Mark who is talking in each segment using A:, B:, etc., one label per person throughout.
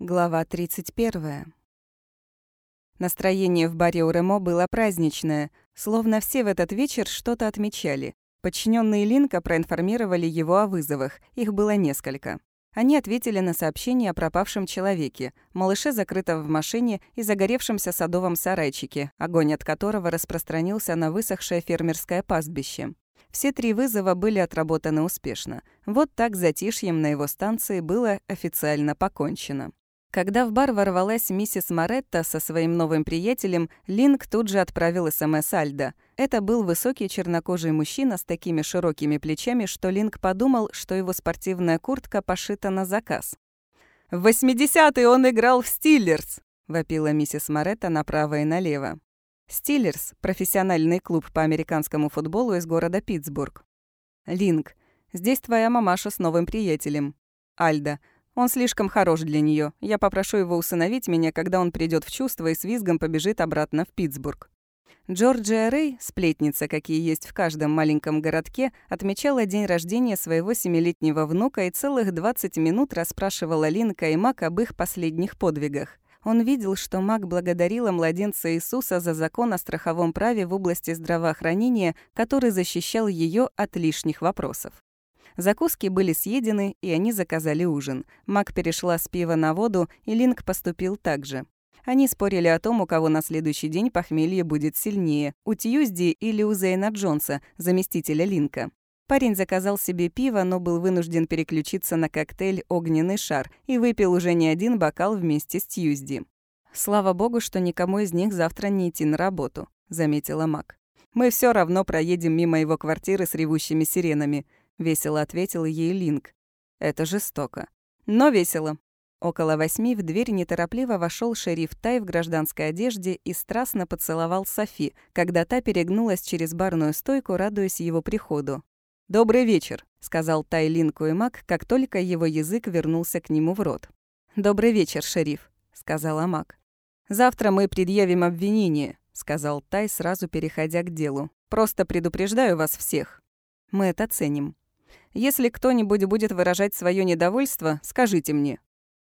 A: Глава 31. Настроение в баре у Ремо было праздничное, словно все в этот вечер что-то отмечали. Подчиненные Линка проинформировали его о вызовах, их было несколько. Они ответили на сообщение о пропавшем человеке, малыше, закрытом в машине и загоревшемся садовом сарайчике, огонь от которого распространился на высохшее фермерское пастбище. Все три вызова были отработаны успешно. Вот так затишьем на его станции было официально покончено. Когда в бар ворвалась миссис Моретта со своим новым приятелем, Линк тут же отправил СМС Альда. Это был высокий чернокожий мужчина с такими широкими плечами, что Линк подумал, что его спортивная куртка пошита на заказ. «В 80-е он играл в Стиллерс!» — вопила миссис Моретта направо и налево. «Стиллерс» — профессиональный клуб по американскому футболу из города Питтсбург. «Линк, здесь твоя мамаша с новым приятелем. Альда, он слишком хорош для нее. Я попрошу его усыновить меня, когда он придет в чувство и с визгом побежит обратно в Питтсбург. Джорджия Рэй, сплетница, какие есть в каждом маленьком городке, отмечала день рождения своего семилетнего внука и целых 20 минут расспрашивала Линка и Мак об их последних подвигах. Он видел, что Мак благодарила младенца Иисуса за закон о страховом праве в области здравоохранения, который защищал ее от лишних вопросов. Закуски были съедены, и они заказали ужин. Мак перешла с пива на воду, и Линк поступил так же. Они спорили о том, у кого на следующий день похмелье будет сильнее, у Тьюзди или у Зейна Джонса, заместителя Линка. Парень заказал себе пиво, но был вынужден переключиться на коктейль «Огненный шар» и выпил уже не один бокал вместе с Тьюзди. «Слава богу, что никому из них завтра не идти на работу», — заметила Мак. «Мы все равно проедем мимо его квартиры с ревущими сиренами. — весело ответил ей Линк. «Это жестоко. Но весело». Около восьми в дверь неторопливо вошел шериф Тай в гражданской одежде и страстно поцеловал Софи, когда та перегнулась через барную стойку, радуясь его приходу. «Добрый вечер», — сказал Тай Линку и Мак, как только его язык вернулся к нему в рот. «Добрый вечер, шериф», — сказала Мак. «Завтра мы предъявим обвинение», — сказал Тай, сразу переходя к делу. «Просто предупреждаю вас всех. Мы это ценим». Если кто-нибудь будет выражать свое недовольство, скажите мне».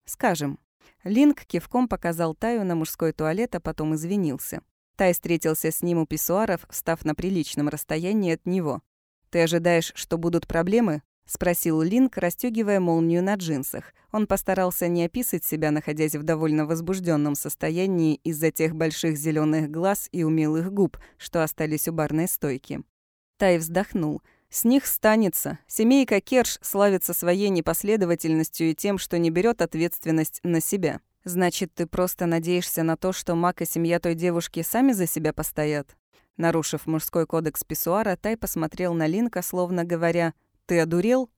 A: «Скажем». Линк кивком показал Таю на мужской туалет, а потом извинился. Тай встретился с ним у писсуаров, встав на приличном расстоянии от него. «Ты ожидаешь, что будут проблемы?» — спросил Линк, расстёгивая молнию на джинсах. Он постарался не описать себя, находясь в довольно возбужденном состоянии из-за тех больших зеленых глаз и умелых губ, что остались у барной стойки. Тай вздохнул — с них станется. Семейка Керш славится своей непоследовательностью и тем, что не берет ответственность на себя. Значит, ты просто надеешься на то, что Мак и семья той девушки сами за себя постоят? Нарушив мужской кодекс писсуара, Тай посмотрел на Линка, словно говоря, «Ты одурел?»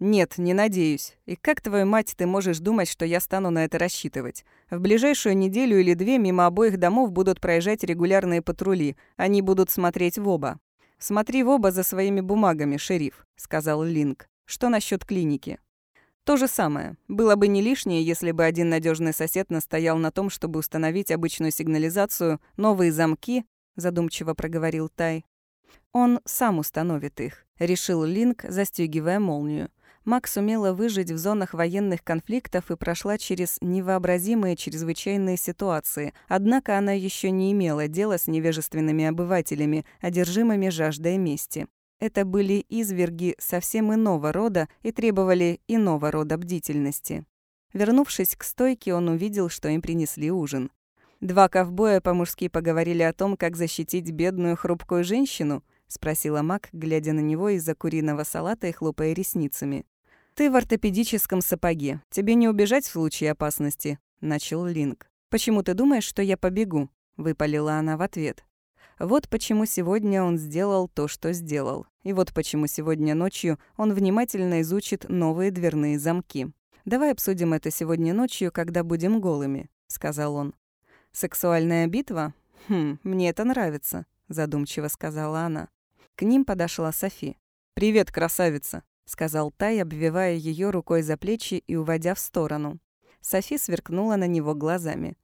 A: «Нет, не надеюсь. И как, твою мать, ты можешь думать, что я стану на это рассчитывать? В ближайшую неделю или две мимо обоих домов будут проезжать регулярные патрули. Они будут смотреть в оба. «Смотри в оба за своими бумагами, шериф», — сказал Линк. «Что насчет клиники?» То же самое. Было бы не лишнее, если бы один надежный сосед настоял на том, чтобы установить обычную сигнализацию, новые замки, задумчиво проговорил Тай. Он сам установит их, решил Линк, застегивая молнию. Макс сумела выжить в зонах военных конфликтов и прошла через невообразимые чрезвычайные ситуации, однако она еще не имела дела с невежественными обывателями, одержимыми жаждой мести. Это были изверги совсем иного рода и требовали иного рода бдительности. Вернувшись к стойке, он увидел, что им принесли ужин. Два ковбоя по-мужски поговорили о том, как защитить бедную хрупкую женщину, спросила Мак, глядя на него из-за куриного салата и хлопая ресницами. «Ты в ортопедическом сапоге. Тебе не убежать в случае опасности», — начал Линк. «Почему ты думаешь, что я побегу?» — выпалила она в ответ. Вот почему сегодня он сделал то, что сделал. И вот почему сегодня ночью он внимательно изучит новые дверные замки. «Давай обсудим это сегодня ночью, когда будем голыми», — сказал он. «Сексуальная битва? Хм, мне это нравится», — задумчиво сказала она. К ним подошла Софи. «Привет, красавица!» — сказал Тай, обвивая ее рукой за плечи и уводя в сторону. Софи сверкнула на него глазами.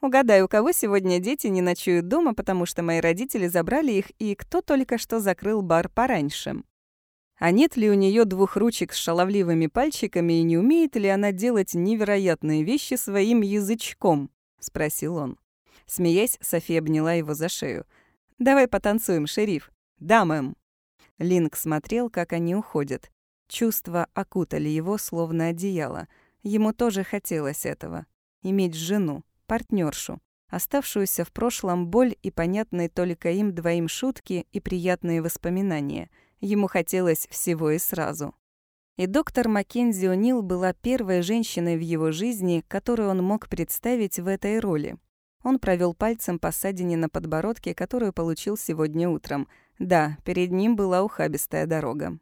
A: «Угадай, у кого сегодня дети не ночуют дома, потому что мои родители забрали их, и кто только что закрыл бар пораньше?» А нет ли у нее двух ручек с шаловливыми пальчиками и не умеет ли она делать невероятные вещи своим язычком? спросил он. Смеясь, София обняла его за шею. «Давай потанцуем, шериф». «Да, мэм». Линк смотрел, как они уходят. Чувства окутали его, словно одеяло. Ему тоже хотелось этого. Иметь жену, партнершу, оставшуюся в прошлом боль и понятные только им двоим шутки и приятные воспоминания — Ему хотелось всего и сразу. И доктор Маккензи О'Нил была первой женщиной в его жизни, которую он мог представить в этой роли. Он провел пальцем по ссадине на подбородке, которую получил сегодня утром. Да, перед ним была ухабистая дорога.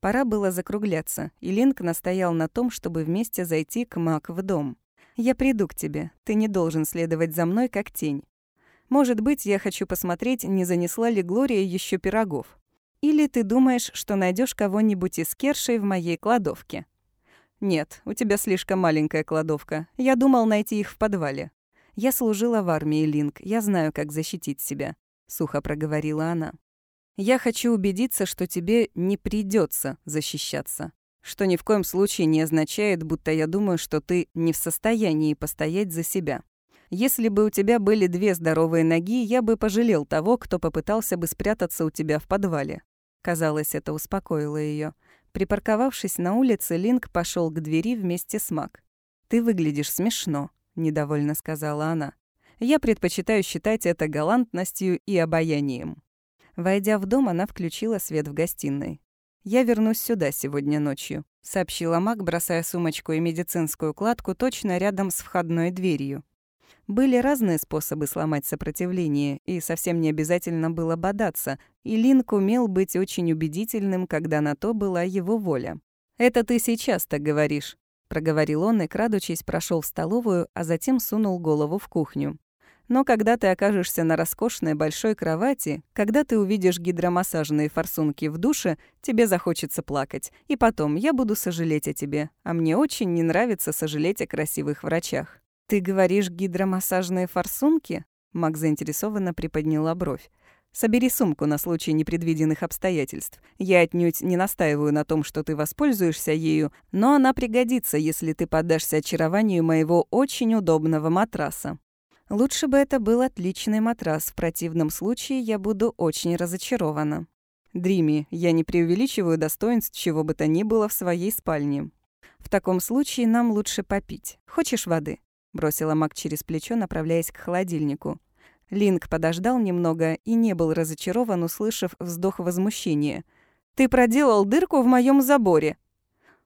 A: Пора было закругляться, и Линк настоял на том, чтобы вместе зайти к Мак в дом. «Я приду к тебе. Ты не должен следовать за мной, как тень. Может быть, я хочу посмотреть, не занесла ли Глория еще пирогов. Или ты думаешь, что найдешь кого-нибудь из кершей в моей кладовке? Нет, у тебя слишком маленькая кладовка. Я думал найти их в подвале. Я служила в армии, Линк. Я знаю, как защитить себя, сухо проговорила она. Я хочу убедиться, что тебе не придется защищаться. Что ни в коем случае не означает, будто я думаю, что ты не в состоянии постоять за себя. Если бы у тебя были две здоровые ноги, я бы пожалел того, кто попытался бы спрятаться у тебя в подвале. Казалось, это успокоило ее. Припарковавшись на улице, Линк пошел к двери вместе с Мак. «Ты выглядишь смешно», — недовольно сказала она. «Я предпочитаю считать это галантностью и обаянием». Войдя в дом, она включила свет в гостиной. «Я вернусь сюда сегодня ночью», — сообщила Мак, бросая сумочку и медицинскую кладку точно рядом с входной дверью. Были разные способы сломать сопротивление, и совсем не обязательно было бодаться, и Линк умел быть очень убедительным, когда на то была его воля. «Это ты сейчас так говоришь», — проговорил он и, крадучись, прошел в столовую, а затем сунул голову в кухню. Но когда ты окажешься на роскошной большой кровати, когда ты увидишь гидромассажные форсунки в душе, тебе захочется плакать. И потом, я буду сожалеть о тебе. А мне очень не нравится сожалеть о красивых врачах. «Ты говоришь гидромассажные форсунки?» Мак заинтересованно приподняла бровь. «Собери сумку на случай непредвиденных обстоятельств. Я отнюдь не настаиваю на том, что ты воспользуешься ею, но она пригодится, если ты поддашься очарованию моего очень удобного матраса. Лучше бы это был отличный матрас, в противном случае я буду очень разочарована. Дрими, я не преувеличиваю достоинств чего бы то ни было в своей спальне. В таком случае нам лучше попить. Хочешь воды?» бросила Мак через плечо, направляясь к холодильнику. Линк подождал немного и не был разочарован, услышав вздох возмущения. «Ты проделал дырку в моем заборе!»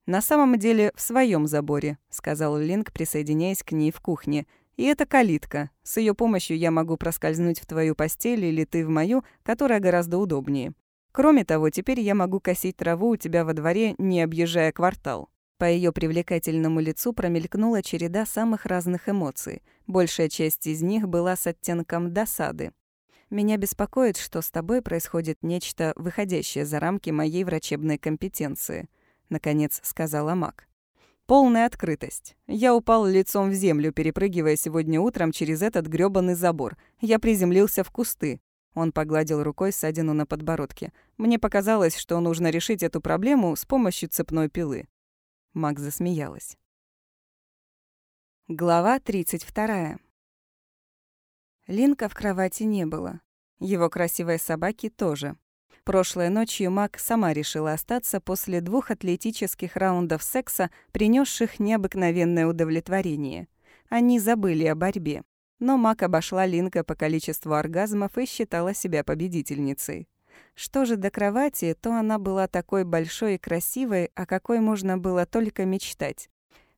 A: «На самом деле, в своем заборе», — сказал Линк, присоединяясь к ней в кухне. «И это калитка. С ее помощью я могу проскользнуть в твою постель или ты в мою, которая гораздо удобнее. Кроме того, теперь я могу косить траву у тебя во дворе, не объезжая квартал». По ее привлекательному лицу промелькнула череда самых разных эмоций. Большая часть из них была с оттенком досады. «Меня беспокоит, что с тобой происходит нечто, выходящее за рамки моей врачебной компетенции», — наконец сказала Мак. «Полная открытость. Я упал лицом в землю, перепрыгивая сегодня утром через этот грёбаный забор. Я приземлился в кусты. Он погладил рукой ссадину на подбородке. Мне показалось, что нужно решить эту проблему с помощью цепной пилы. Мак засмеялась. Глава 32. Линка в кровати не было. Его красивой собаки тоже. Прошлой ночью Мак сама решила остаться после двух атлетических раундов секса, принесших необыкновенное удовлетворение. Они забыли о борьбе. Но Мак обошла Линка по количеству оргазмов и считала себя победительницей. Что же до кровати, то она была такой большой и красивой, о какой можно было только мечтать.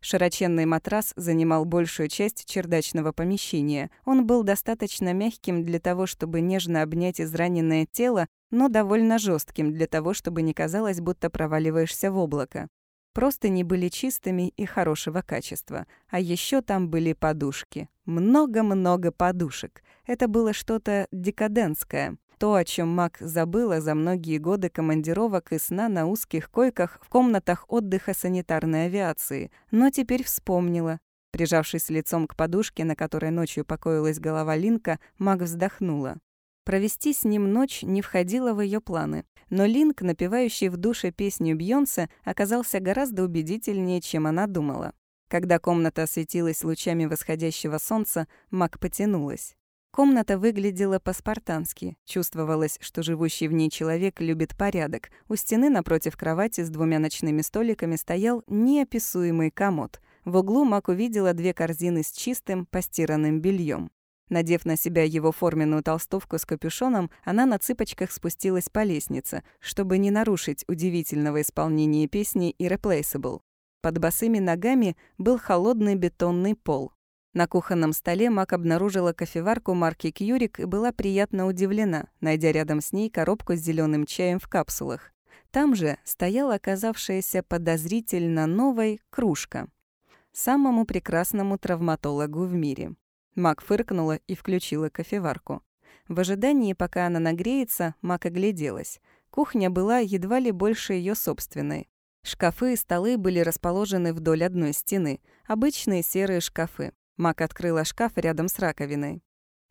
A: Широченный матрас занимал большую часть чердачного помещения. Он был достаточно мягким для того, чтобы нежно обнять израненное тело, но довольно жестким для того, чтобы не казалось, будто проваливаешься в облако. Просто не были чистыми и хорошего качества. А еще там были подушки. Много-много подушек. Это было что-то декадентское. То, о чем Мак забыла за многие годы командировок и сна на узких койках в комнатах отдыха санитарной авиации, но теперь вспомнила. Прижавшись лицом к подушке, на которой ночью покоилась голова Линка, Мак вздохнула. Провести с ним ночь не входило в ее планы, но Линк, напевающий в душе песню Бьонсе, оказался гораздо убедительнее, чем она думала. Когда комната осветилась лучами восходящего солнца, Мак потянулась. Комната выглядела по-спартански. Чувствовалось, что живущий в ней человек любит порядок. У стены напротив кровати с двумя ночными столиками стоял неописуемый комод. В углу Мак увидела две корзины с чистым, постиранным бельем. Надев на себя его форменную толстовку с капюшоном, она на цыпочках спустилась по лестнице, чтобы не нарушить удивительного исполнения песни «Irreplaceable». Под босыми ногами был холодный бетонный пол. На кухонном столе Мак обнаружила кофеварку марки «Кьюрик» и была приятно удивлена, найдя рядом с ней коробку с зеленым чаем в капсулах. Там же стояла оказавшаяся подозрительно новой кружка. Самому прекрасному травматологу в мире. Мак фыркнула и включила кофеварку. В ожидании, пока она нагреется, Мак огляделась. Кухня была едва ли больше ее собственной. Шкафы и столы были расположены вдоль одной стены. Обычные серые шкафы. Мак открыла шкаф рядом с раковиной.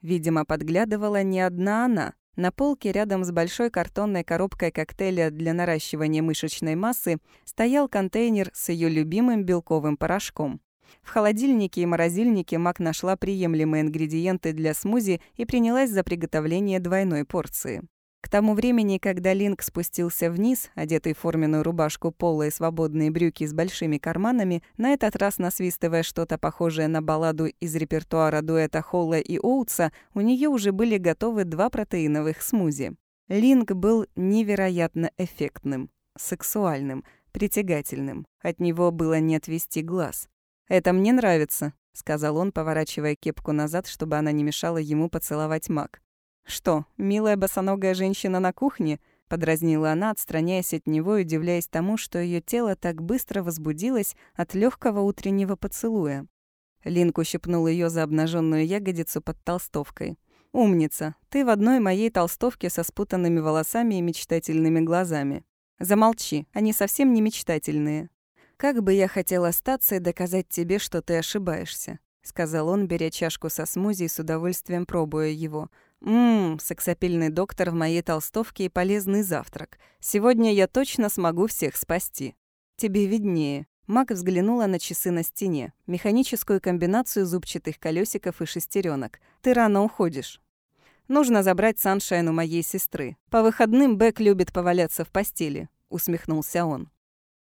A: Видимо, подглядывала не одна она. На полке рядом с большой картонной коробкой коктейля для наращивания мышечной массы стоял контейнер с ее любимым белковым порошком. В холодильнике и морозильнике Мак нашла приемлемые ингредиенты для смузи и принялась за приготовление двойной порции. К тому времени, когда Линк спустился вниз, одетый в форменную рубашку пола и свободные брюки с большими карманами, на этот раз насвистывая что-то похожее на балладу из репертуара дуэта Холла и Оутса, у нее уже были готовы два протеиновых смузи. Линк был невероятно эффектным, сексуальным, притягательным. От него было не отвести глаз. «Это мне нравится», — сказал он, поворачивая кепку назад, чтобы она не мешала ему поцеловать маг. «Что, милая босоногая женщина на кухне?» — подразнила она, отстраняясь от него и удивляясь тому, что ее тело так быстро возбудилось от легкого утреннего поцелуя. Линк ущипнул ее за обнаженную ягодицу под толстовкой. «Умница, ты в одной моей толстовке со спутанными волосами и мечтательными глазами. Замолчи, они совсем не мечтательные. Как бы я хотел остаться и доказать тебе, что ты ошибаешься», — сказал он, беря чашку со смузи и с удовольствием пробуя его. «Ммм, сексапильный доктор в моей толстовке и полезный завтрак. Сегодня я точно смогу всех спасти. Тебе виднее». Мак взглянула на часы на стене, механическую комбинацию зубчатых колесиков и шестеренок. «Ты рано уходишь». «Нужно забрать Саншайн у моей сестры. По выходным Бэк любит поваляться в постели», — усмехнулся он.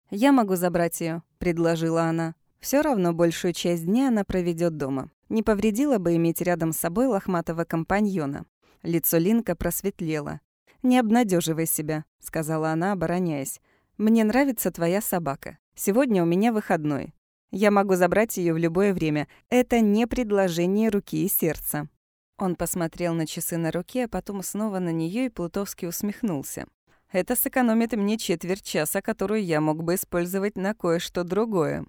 A: «Я могу забрать ее, предложила она. Все равно большую часть дня она проведет дома. Не повредило бы иметь рядом с собой лохматого компаньона. Лицо Линка просветлело. «Не обнадеживай себя», — сказала она, обороняясь. «Мне нравится твоя собака. Сегодня у меня выходной. Я могу забрать ее в любое время. Это не предложение руки и сердца». Он посмотрел на часы на руке, а потом снова на нее и плутовски усмехнулся. Это сэкономит мне четверть часа, которую я мог бы использовать на кое-что другое.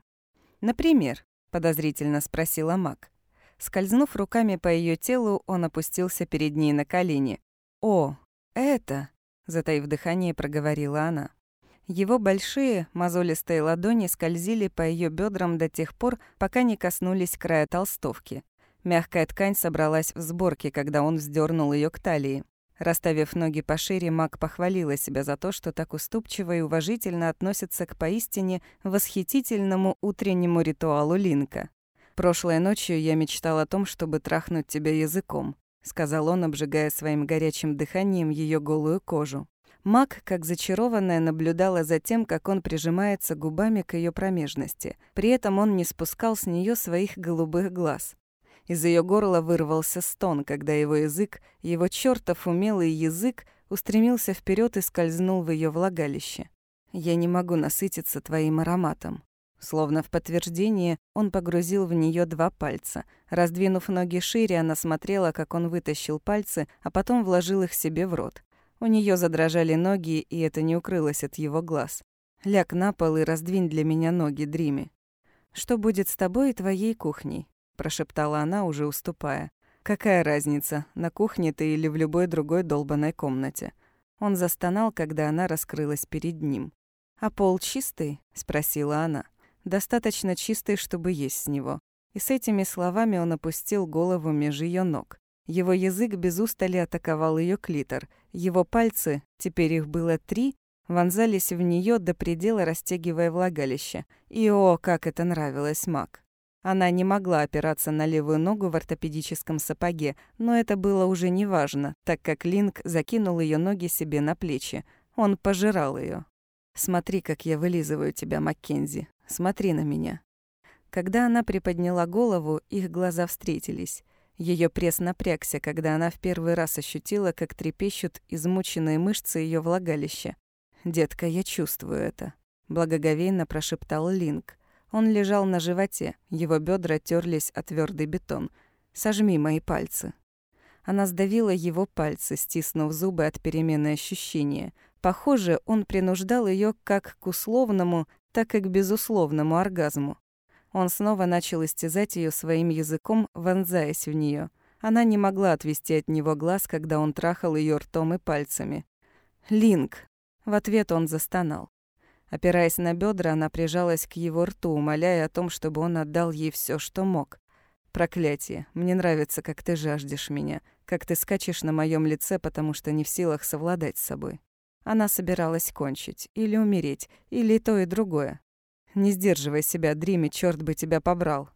A: Например, подозрительно спросила Мак. Скользнув руками по ее телу, он опустился перед ней на колени. «О, это...» — затаив дыхание, проговорила она. Его большие, мозолистые ладони скользили по ее бедрам до тех пор, пока не коснулись края толстовки. Мягкая ткань собралась в сборке, когда он вздернул ее к талии. Расставив ноги пошире, Мак похвалила себя за то, что так уступчиво и уважительно относится к поистине восхитительному утреннему ритуалу Линка. «Прошлой ночью я мечтал о том, чтобы трахнуть тебя языком», — сказал он, обжигая своим горячим дыханием ее голую кожу. Мак, как зачарованная, наблюдала за тем, как он прижимается губами к ее промежности. При этом он не спускал с нее своих голубых глаз. Из ее горла вырвался стон, когда его язык, его чертов умелый язык, устремился вперед и скользнул в ее влагалище. «Я не могу насытиться твоим ароматом». Словно в подтверждение, он погрузил в нее два пальца. Раздвинув ноги шире, она смотрела, как он вытащил пальцы, а потом вложил их себе в рот. У нее задрожали ноги, и это не укрылось от его глаз. «Ляг на пол и раздвинь для меня ноги, Дриме. Что будет с тобой и твоей кухней? Прошептала она, уже уступая. «Какая разница, на кухне ты или в любой другой долбанной комнате?» Он застонал, когда она раскрылась перед ним. «А пол чистый?» — спросила она. «Достаточно чистый, чтобы есть с него». И с этими словами он опустил голову меж ее ног. Его язык без устали атаковал ее клитор. Его пальцы, теперь их было три, вонзались в нее до предела, растягивая влагалище. И о, как это нравилось Мак. Она не могла опираться на левую ногу в ортопедическом сапоге, но это было уже неважно, так как Линк закинул ее ноги себе на плечи. Он пожирал ее. «Смотри, как я вылизываю тебя, Маккензи. Смотри на меня». Когда она приподняла голову, их глаза встретились. Ее пресс напрягся, когда она в первый раз ощутила, как трепещут измученные мышцы ее влагалища. «Детка, я чувствую это», — благоговейно прошептал Линк. Он лежал на животе, его бедра терлись о твердый бетон. «Сожми мои пальцы». Она сдавила его пальцы, стиснув зубы от перемены ощущения. Похоже, он принуждал ее как к условному, так и к безусловному оргазму. Он снова начал истязать ее своим языком, вонзаясь в нее. Она не могла отвести от него глаз, когда он трахал ее ртом и пальцами. «Линк!» В ответ он застонал. Опираясь на бедра, она прижалась к его рту, умоляя о том, чтобы он отдал ей все, что мог. «Проклятие! Мне нравится, как ты жаждешь меня, как ты скачешь на моем лице, потому что не в силах совладать с собой». Она собиралась кончить, или умереть, или то и другое. «Не сдерживай себя, Дриме, черт бы тебя побрал».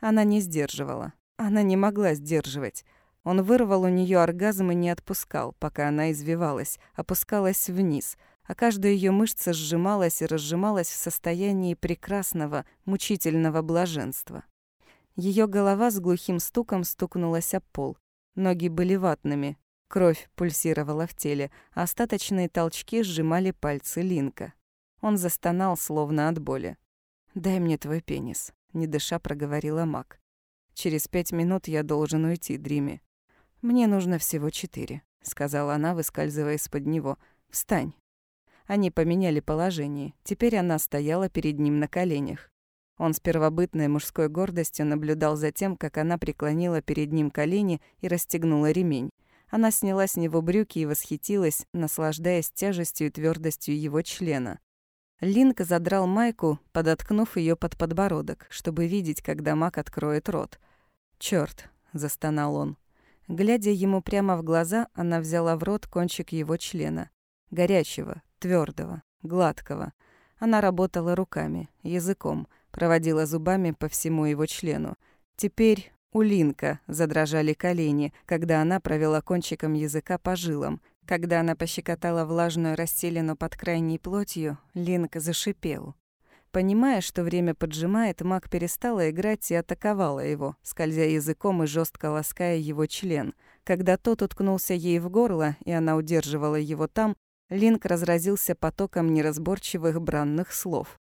A: Она не сдерживала. Она не могла сдерживать. Он вырвал у нее оргазм и не отпускал, пока она извивалась, опускалась вниз — а каждая ее мышца сжималась и разжималась в состоянии прекрасного, мучительного блаженства. Ее голова с глухим стуком стукнулась об пол. Ноги были ватными, кровь пульсировала в теле, а остаточные толчки сжимали пальцы Линка. Он застонал, словно от боли. «Дай мне твой пенис», — не дыша проговорила Мак. «Через пять минут я должен уйти, Дрими». «Мне нужно всего четыре», — сказала она, выскальзывая из-под него. «Встань». Они поменяли положение. Теперь она стояла перед ним на коленях. Он с первобытной мужской гордостью наблюдал за тем, как она преклонила перед ним колени и расстегнула ремень. Она сняла с него брюки и восхитилась, наслаждаясь тяжестью и твердостью его члена. Линк задрал майку, подоткнув ее под подбородок, чтобы видеть, когда маг откроет рот. «Чёрт!» — застонал он. Глядя ему прямо в глаза, она взяла в рот кончик его члена. Горячего, твердого, гладкого. Она работала руками, языком, проводила зубами по всему его члену. Теперь у Линка задрожали колени, когда она провела кончиком языка по жилам. Когда она пощекотала влажную расселину под крайней плотью, Линк зашипел. Понимая, что время поджимает, маг перестала играть и атаковала его, скользя языком и жестко лаская его член. Когда тот уткнулся ей в горло, и она удерживала его там, Линк разразился потоком неразборчивых бранных слов.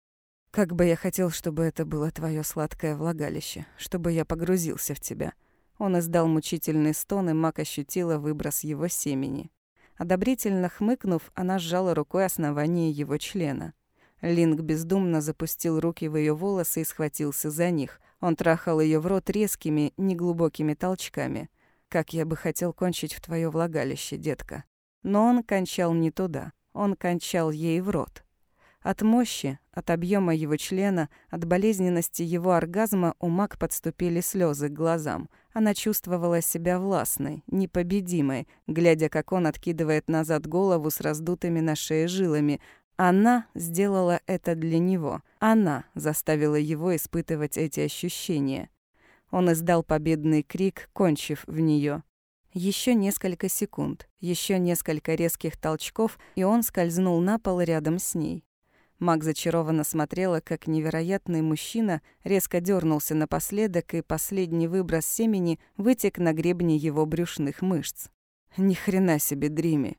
A: «Как бы я хотел, чтобы это было твое сладкое влагалище, чтобы я погрузился в тебя». Он издал мучительный стон, и Мак ощутила выброс его семени. Одобрительно хмыкнув, она сжала рукой основание его члена. Линк бездумно запустил руки в ее волосы и схватился за них. Он трахал ее в рот резкими, неглубокими толчками. «Как я бы хотел кончить в твое влагалище, детка», но он кончал не туда, он кончал ей в рот. От мощи, от объема его члена, от болезненности его оргазма у Мак подступили слезы к глазам. Она чувствовала себя властной, непобедимой, глядя, как он откидывает назад голову с раздутыми на шее жилами. Она сделала это для него. Она заставила его испытывать эти ощущения. Он издал победный крик, кончив в нее. Еще несколько секунд, еще несколько резких толчков, и он скользнул на пол рядом с ней. Маг зачарованно смотрела, как невероятный мужчина резко дернулся напоследок, и последний выброс семени вытек на гребне его брюшных мышц. Ни хрена себе, Дрими.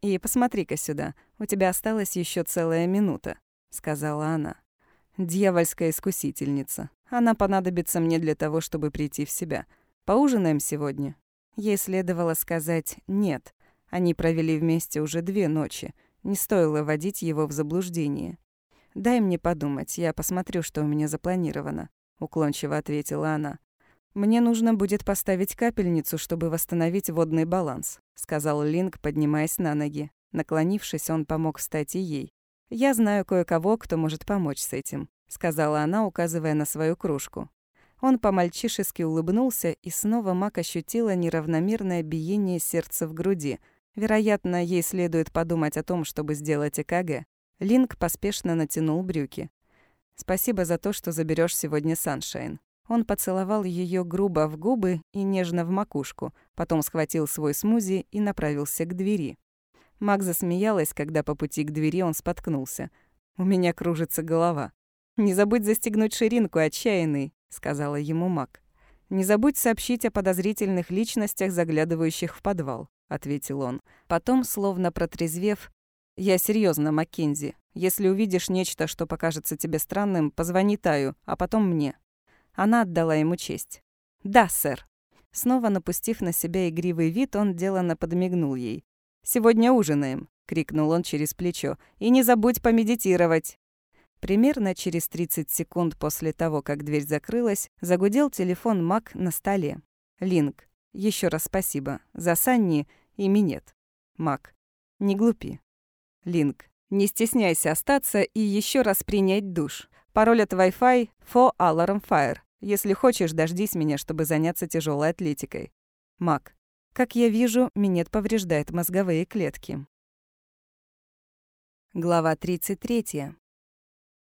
A: И посмотри-ка сюда, у тебя осталась еще целая минута, сказала она. Дьявольская искусительница. Она понадобится мне для того, чтобы прийти в себя. Поужинаем сегодня. Ей следовало сказать «нет». Они провели вместе уже две ночи. Не стоило вводить его в заблуждение. «Дай мне подумать, я посмотрю, что у меня запланировано», — уклончиво ответила она. «Мне нужно будет поставить капельницу, чтобы восстановить водный баланс», — сказал Линк, поднимаясь на ноги. Наклонившись, он помог встать и ей. «Я знаю кое-кого, кто может помочь с этим», — сказала она, указывая на свою кружку. Он по-мальчишески улыбнулся, и снова Мак ощутила неравномерное биение сердца в груди. Вероятно, ей следует подумать о том, чтобы сделать ЭКГ. Линк поспешно натянул брюки. «Спасибо за то, что заберешь сегодня Саншайн». Он поцеловал ее грубо в губы и нежно в макушку, потом схватил свой смузи и направился к двери. Мак засмеялась, когда по пути к двери он споткнулся. «У меня кружится голова». «Не забудь застегнуть ширинку, отчаянный», — сказала ему Мак. «Не забудь сообщить о подозрительных личностях, заглядывающих в подвал», — ответил он. Потом, словно протрезвев, «Я серьезно, Маккензи. Если увидишь нечто, что покажется тебе странным, позвони Таю, а потом мне». Она отдала ему честь. «Да, сэр». Снова напустив на себя игривый вид, он деланно подмигнул ей. «Сегодня ужинаем», — крикнул он через плечо. «И не забудь помедитировать». Примерно через 30 секунд после того, как дверь закрылась, загудел телефон Мак на столе. «Линк, еще раз спасибо. За Санни и минет. Мак, не глупи. Линк, не стесняйся остаться и еще раз принять душ. Пароль от Wi-Fi – for alarm fire. Если хочешь, дождись меня, чтобы заняться тяжелой атлетикой. Мак, как я вижу, минет повреждает мозговые клетки. Глава 33.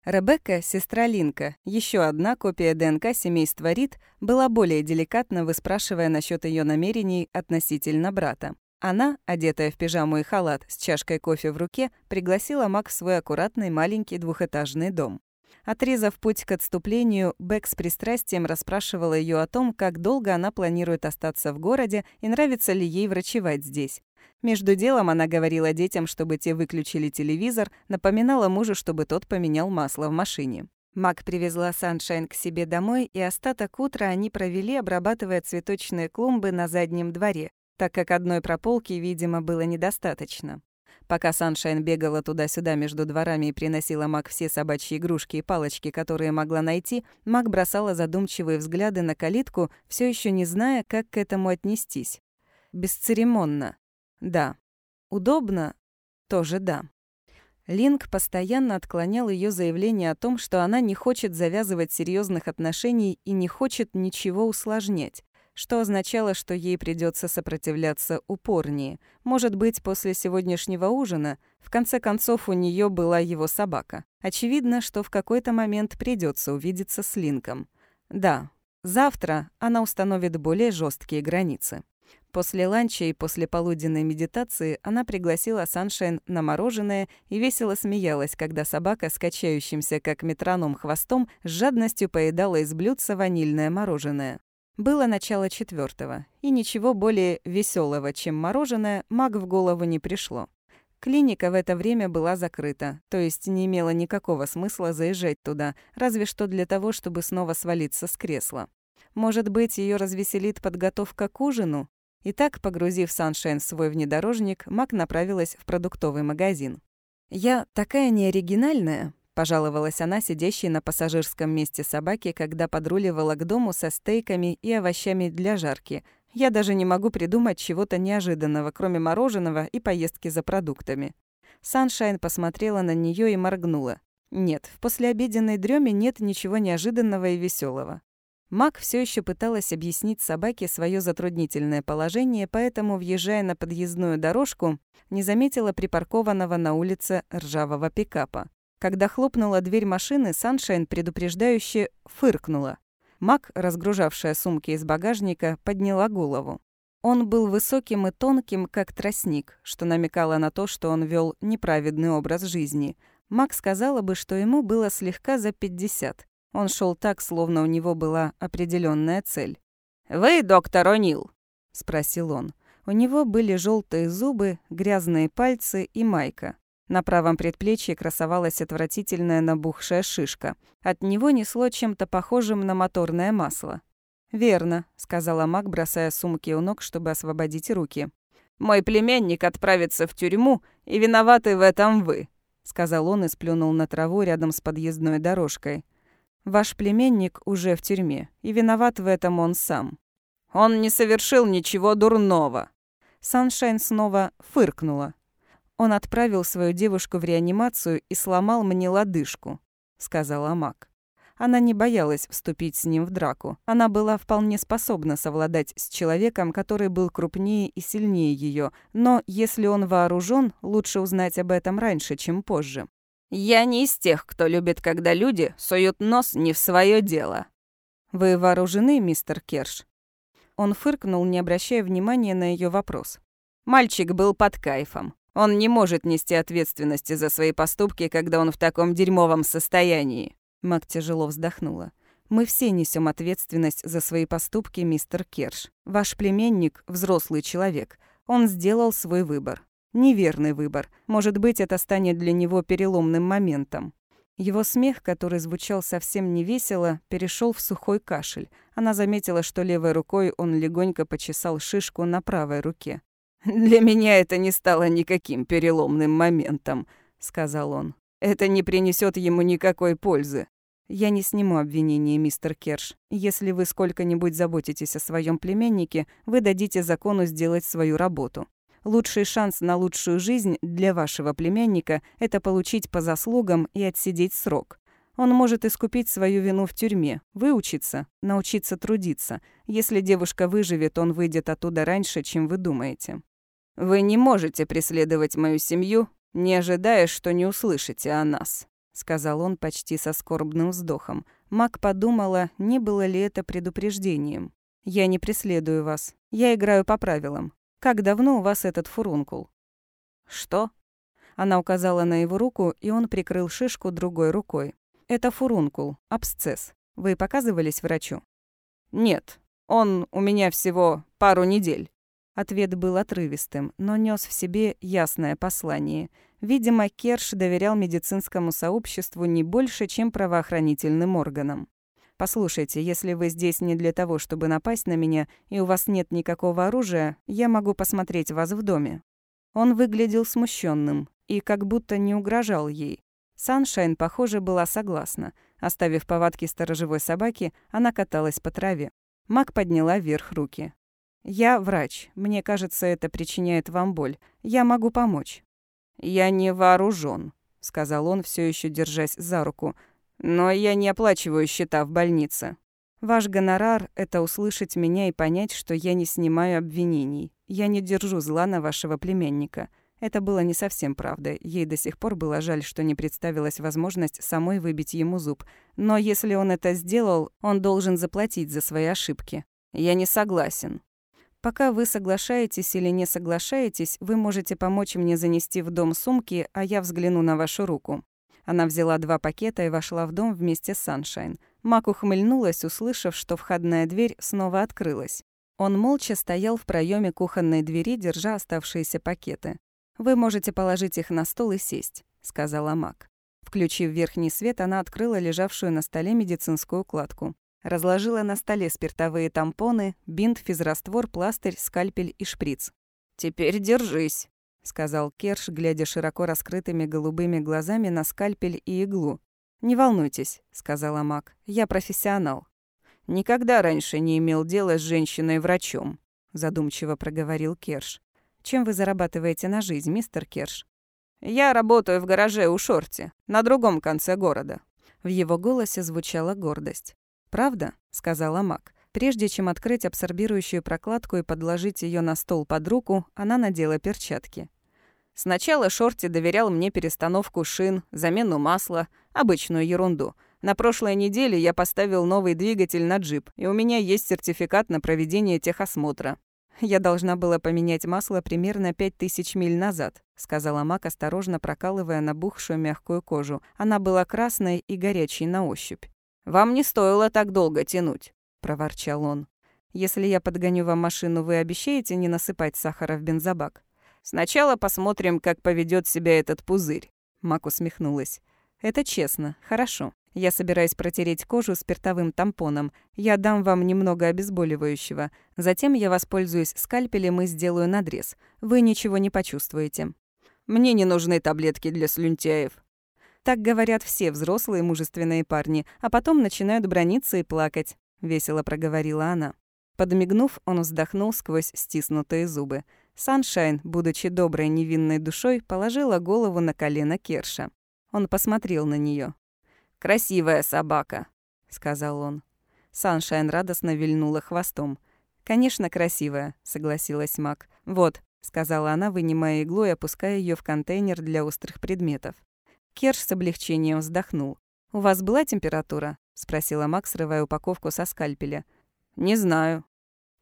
A: Ребекка, сестра Линка, еще одна копия ДНК семейства Рид, была более деликатна, выспрашивая насчет ее намерений относительно брата. Она, одетая в пижаму и халат с чашкой кофе в руке, пригласила Мак в свой аккуратный маленький двухэтажный дом. Отрезав путь к отступлению, Бэк с пристрастием расспрашивала ее о том, как долго она планирует остаться в городе и нравится ли ей врачевать здесь. Между делом она говорила детям, чтобы те выключили телевизор, напоминала мужу, чтобы тот поменял масло в машине. Мак привезла Саншайн к себе домой, и остаток утра они провели, обрабатывая цветочные клумбы на заднем дворе, так как одной прополки, видимо, было недостаточно. Пока Саншайн бегала туда-сюда между дворами и приносила Мак все собачьи игрушки и палочки, которые могла найти, Мак бросала задумчивые взгляды на калитку, все еще не зная, как к этому отнестись. Бесцеремонно. Да. Удобно? Тоже да. Линк постоянно отклонял ее заявление о том, что она не хочет завязывать серьезных отношений и не хочет ничего усложнять что означало, что ей придется сопротивляться упорнее. Может быть, после сегодняшнего ужина, в конце концов, у нее была его собака. Очевидно, что в какой-то момент придется увидеться с Линком. Да, завтра она установит более жесткие границы. После ланча и после полуденной медитации она пригласила Саншайн на мороженое и весело смеялась, когда собака с качающимся, как метроном, хвостом с жадностью поедала из блюдца ванильное мороженое. Было начало четвертого, и ничего более веселого, чем мороженое, маг в голову не пришло. Клиника в это время была закрыта, то есть не имело никакого смысла заезжать туда, разве что для того, чтобы снова свалиться с кресла. Может быть, ее развеселит подготовка к ужину? Итак, погрузив Саншайн в свой внедорожник, Мак направилась в продуктовый магазин. «Я такая неоригинальная», Пожаловалась она, сидящей на пассажирском месте собаки, когда подруливала к дому со стейками и овощами для жарки. Я даже не могу придумать чего-то неожиданного, кроме мороженого и поездки за продуктами. Саншайн посмотрела на нее и моргнула. Нет, в послеобеденной дреме нет ничего неожиданного и веселого. Мак все еще пыталась объяснить собаке свое затруднительное положение, поэтому, въезжая на подъездную дорожку, не заметила припаркованного на улице ржавого пикапа. Когда хлопнула дверь машины, Саншайн предупреждающе фыркнула. Мак, разгружавшая сумки из багажника, подняла голову. Он был высоким и тонким, как тростник, что намекало на то, что он вел неправедный образ жизни. Мак сказала бы, что ему было слегка за 50. Он шел так, словно у него была определенная цель. «Вы доктор О'Нил?» — спросил он. У него были желтые зубы, грязные пальцы и майка. На правом предплечье красовалась отвратительная набухшая шишка. От него несло чем-то похожим на моторное масло. «Верно», — сказала Мак, бросая сумки у ног, чтобы освободить руки. «Мой племянник отправится в тюрьму, и виноваты в этом вы», — сказал он и сплюнул на траву рядом с подъездной дорожкой. «Ваш племянник уже в тюрьме, и виноват в этом он сам». «Он не совершил ничего дурного». Саншайн снова фыркнула. Он отправил свою девушку в реанимацию и сломал мне лодыжку», — сказала Мак. Она не боялась вступить с ним в драку. Она была вполне способна совладать с человеком, который был крупнее и сильнее ее, но если он вооружен, лучше узнать об этом раньше, чем позже.
B: «Я не из тех, кто любит, когда люди суют нос не в свое дело».
A: «Вы вооружены, мистер Керш?» Он фыркнул, не обращая внимания на ее вопрос.
B: Мальчик был под кайфом. Он не может нести ответственности за свои поступки, когда он в таком дерьмовом состоянии.
A: Мак тяжело вздохнула. «Мы все несем ответственность за свои поступки, мистер Керш. Ваш племенник — взрослый человек. Он сделал свой выбор. Неверный выбор. Может быть, это станет для него переломным моментом». Его смех, который звучал совсем невесело, перешел в сухой кашель. Она заметила, что левой рукой он легонько почесал шишку на правой руке.
B: «Для меня это не стало никаким переломным моментом», — сказал он. Это не принесет ему никакой пользы.
A: Я не сниму обвинения, мистер Керш. Если вы сколько-нибудь заботитесь о своем племеннике, вы дадите закону сделать свою работу. Лучший шанс на лучшую жизнь для вашего племянника – это получить по заслугам и отсидеть срок. Он может искупить свою вину в тюрьме, выучиться, научиться трудиться. Если девушка выживет, он выйдет оттуда раньше, чем вы думаете.
B: Вы не можете преследовать мою семью «Не ожидая, что не услышите о нас», — сказал он почти со скорбным вздохом.
A: Мак подумала, не было ли это предупреждением. «Я не преследую вас. Я играю по правилам. Как давно у вас этот фурункул?»
B: «Что?»
A: Она указала на его руку, и он прикрыл шишку другой рукой. «Это фурункул, абсцесс. Вы показывались врачу?»
B: «Нет. Он у меня всего пару недель».
A: Ответ был отрывистым, но нес в себе ясное послание. Видимо, Керш доверял медицинскому сообществу не больше, чем правоохранительным органам. «Послушайте, если вы здесь не для того, чтобы напасть на меня, и у вас нет никакого оружия, я могу посмотреть вас в доме». Он выглядел смущенным и как будто не угрожал ей. Саншайн, похоже, была согласна. Оставив повадки сторожевой собаки, она каталась по траве. Мак подняла вверх руки. «Я врач. Мне кажется, это причиняет вам боль. Я могу помочь».
B: «Я не вооружен, сказал он, все еще держась за руку. «Но я не оплачиваю счета в больнице».
A: «Ваш гонорар — это услышать меня и понять, что я не снимаю обвинений. Я не держу зла на вашего племянника». Это было не совсем правдой. Ей до сих пор было жаль, что не представилась возможность самой выбить ему зуб. Но если он это сделал, он должен заплатить за свои ошибки.
B: «Я не согласен»,
A: Пока вы соглашаетесь или не соглашаетесь, вы можете помочь мне занести в дом сумки, а я взгляну на вашу руку». Она взяла два пакета и вошла в дом вместе с Саншайн. Мак ухмыльнулась, услышав, что входная дверь снова открылась. Он молча стоял в проеме кухонной двери, держа оставшиеся пакеты. «Вы можете положить их на стол и сесть», — сказала Мак. Включив верхний свет, она открыла лежавшую на столе медицинскую кладку. Разложила на столе спиртовые тампоны, бинт, физраствор, пластырь, скальпель и шприц.
B: «Теперь держись», — сказал
A: Керш, глядя широко раскрытыми голубыми глазами на скальпель и иглу. «Не волнуйтесь», — сказала Мак. «Я профессионал».
B: «Никогда раньше не имел дела с женщиной-врачом», — задумчиво проговорил Керш.
A: «Чем вы зарабатываете на жизнь, мистер Керш?»
B: «Я работаю в гараже у Шорти, на другом конце города».
A: В его голосе звучала гордость. «Правда?» — сказала Мак. Прежде чем открыть абсорбирующую прокладку и подложить ее на стол под руку, она надела перчатки.
B: «Сначала Шорти доверял мне перестановку шин, замену масла, обычную ерунду. На прошлой неделе я поставил новый двигатель на джип, и у меня есть сертификат на проведение техосмотра.
A: «Я должна была поменять масло примерно пять тысяч миль назад», — сказала Мак, осторожно прокалывая набухшую мягкую кожу. Она была красной и горячей на ощупь.
B: «Вам не стоило так долго тянуть», — проворчал он.
A: «Если я подгоню вам машину, вы обещаете не насыпать сахара в бензобак?»
B: «Сначала посмотрим, как поведет себя этот пузырь», —
A: Мак усмехнулась. «Это честно. Хорошо. Я собираюсь протереть кожу спиртовым тампоном. Я дам вам немного обезболивающего. Затем я воспользуюсь скальпелем и сделаю надрез. Вы ничего не почувствуете».
B: «Мне не нужны таблетки для слюнтяев»,
A: так говорят все взрослые мужественные парни, а потом начинают брониться и плакать», — весело проговорила она. Подмигнув, он вздохнул сквозь стиснутые зубы. Саншайн, будучи доброй невинной душой, положила голову на колено Керша. Он посмотрел на нее.
B: «Красивая собака»,
A: сказал он. Саншайн радостно вильнула хвостом. «Конечно, красивая», — согласилась Мак. «Вот», — сказала она, вынимая иглу и опуская ее в контейнер для острых предметов. Керш с облегчением вздохнул. «У вас была температура?» — спросила Мак, срывая упаковку со скальпеля.
B: «Не знаю»,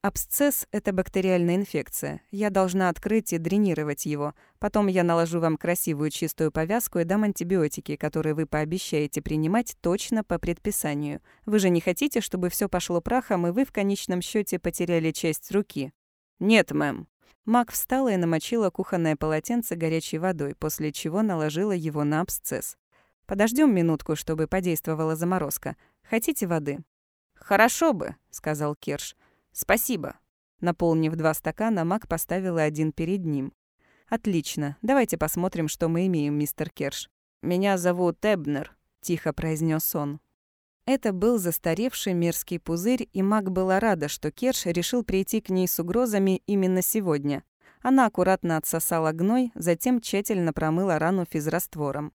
A: Абсцесс – это бактериальная инфекция. Я должна открыть и дренировать его. Потом я наложу вам красивую чистую повязку и дам антибиотики, которые вы пообещаете принимать точно по предписанию. Вы же не хотите, чтобы все пошло прахом, и вы в конечном счете потеряли часть руки?
B: Нет, мэм.
A: Мак встала и намочила кухонное полотенце горячей водой, после чего наложила его на абсцесс. Подождем минутку, чтобы подействовала заморозка. Хотите воды?
B: Хорошо бы, сказал Керш. «Спасибо».
A: Наполнив два стакана, Мак поставила один перед ним. «Отлично. Давайте посмотрим, что мы имеем, мистер Керш».
B: «Меня зовут Эбнер», —
A: тихо произнес он. Это был застаревший мерзкий пузырь, и Мак была рада, что Керш решил прийти к ней с угрозами именно сегодня. Она аккуратно отсосала гной, затем тщательно промыла рану физраствором.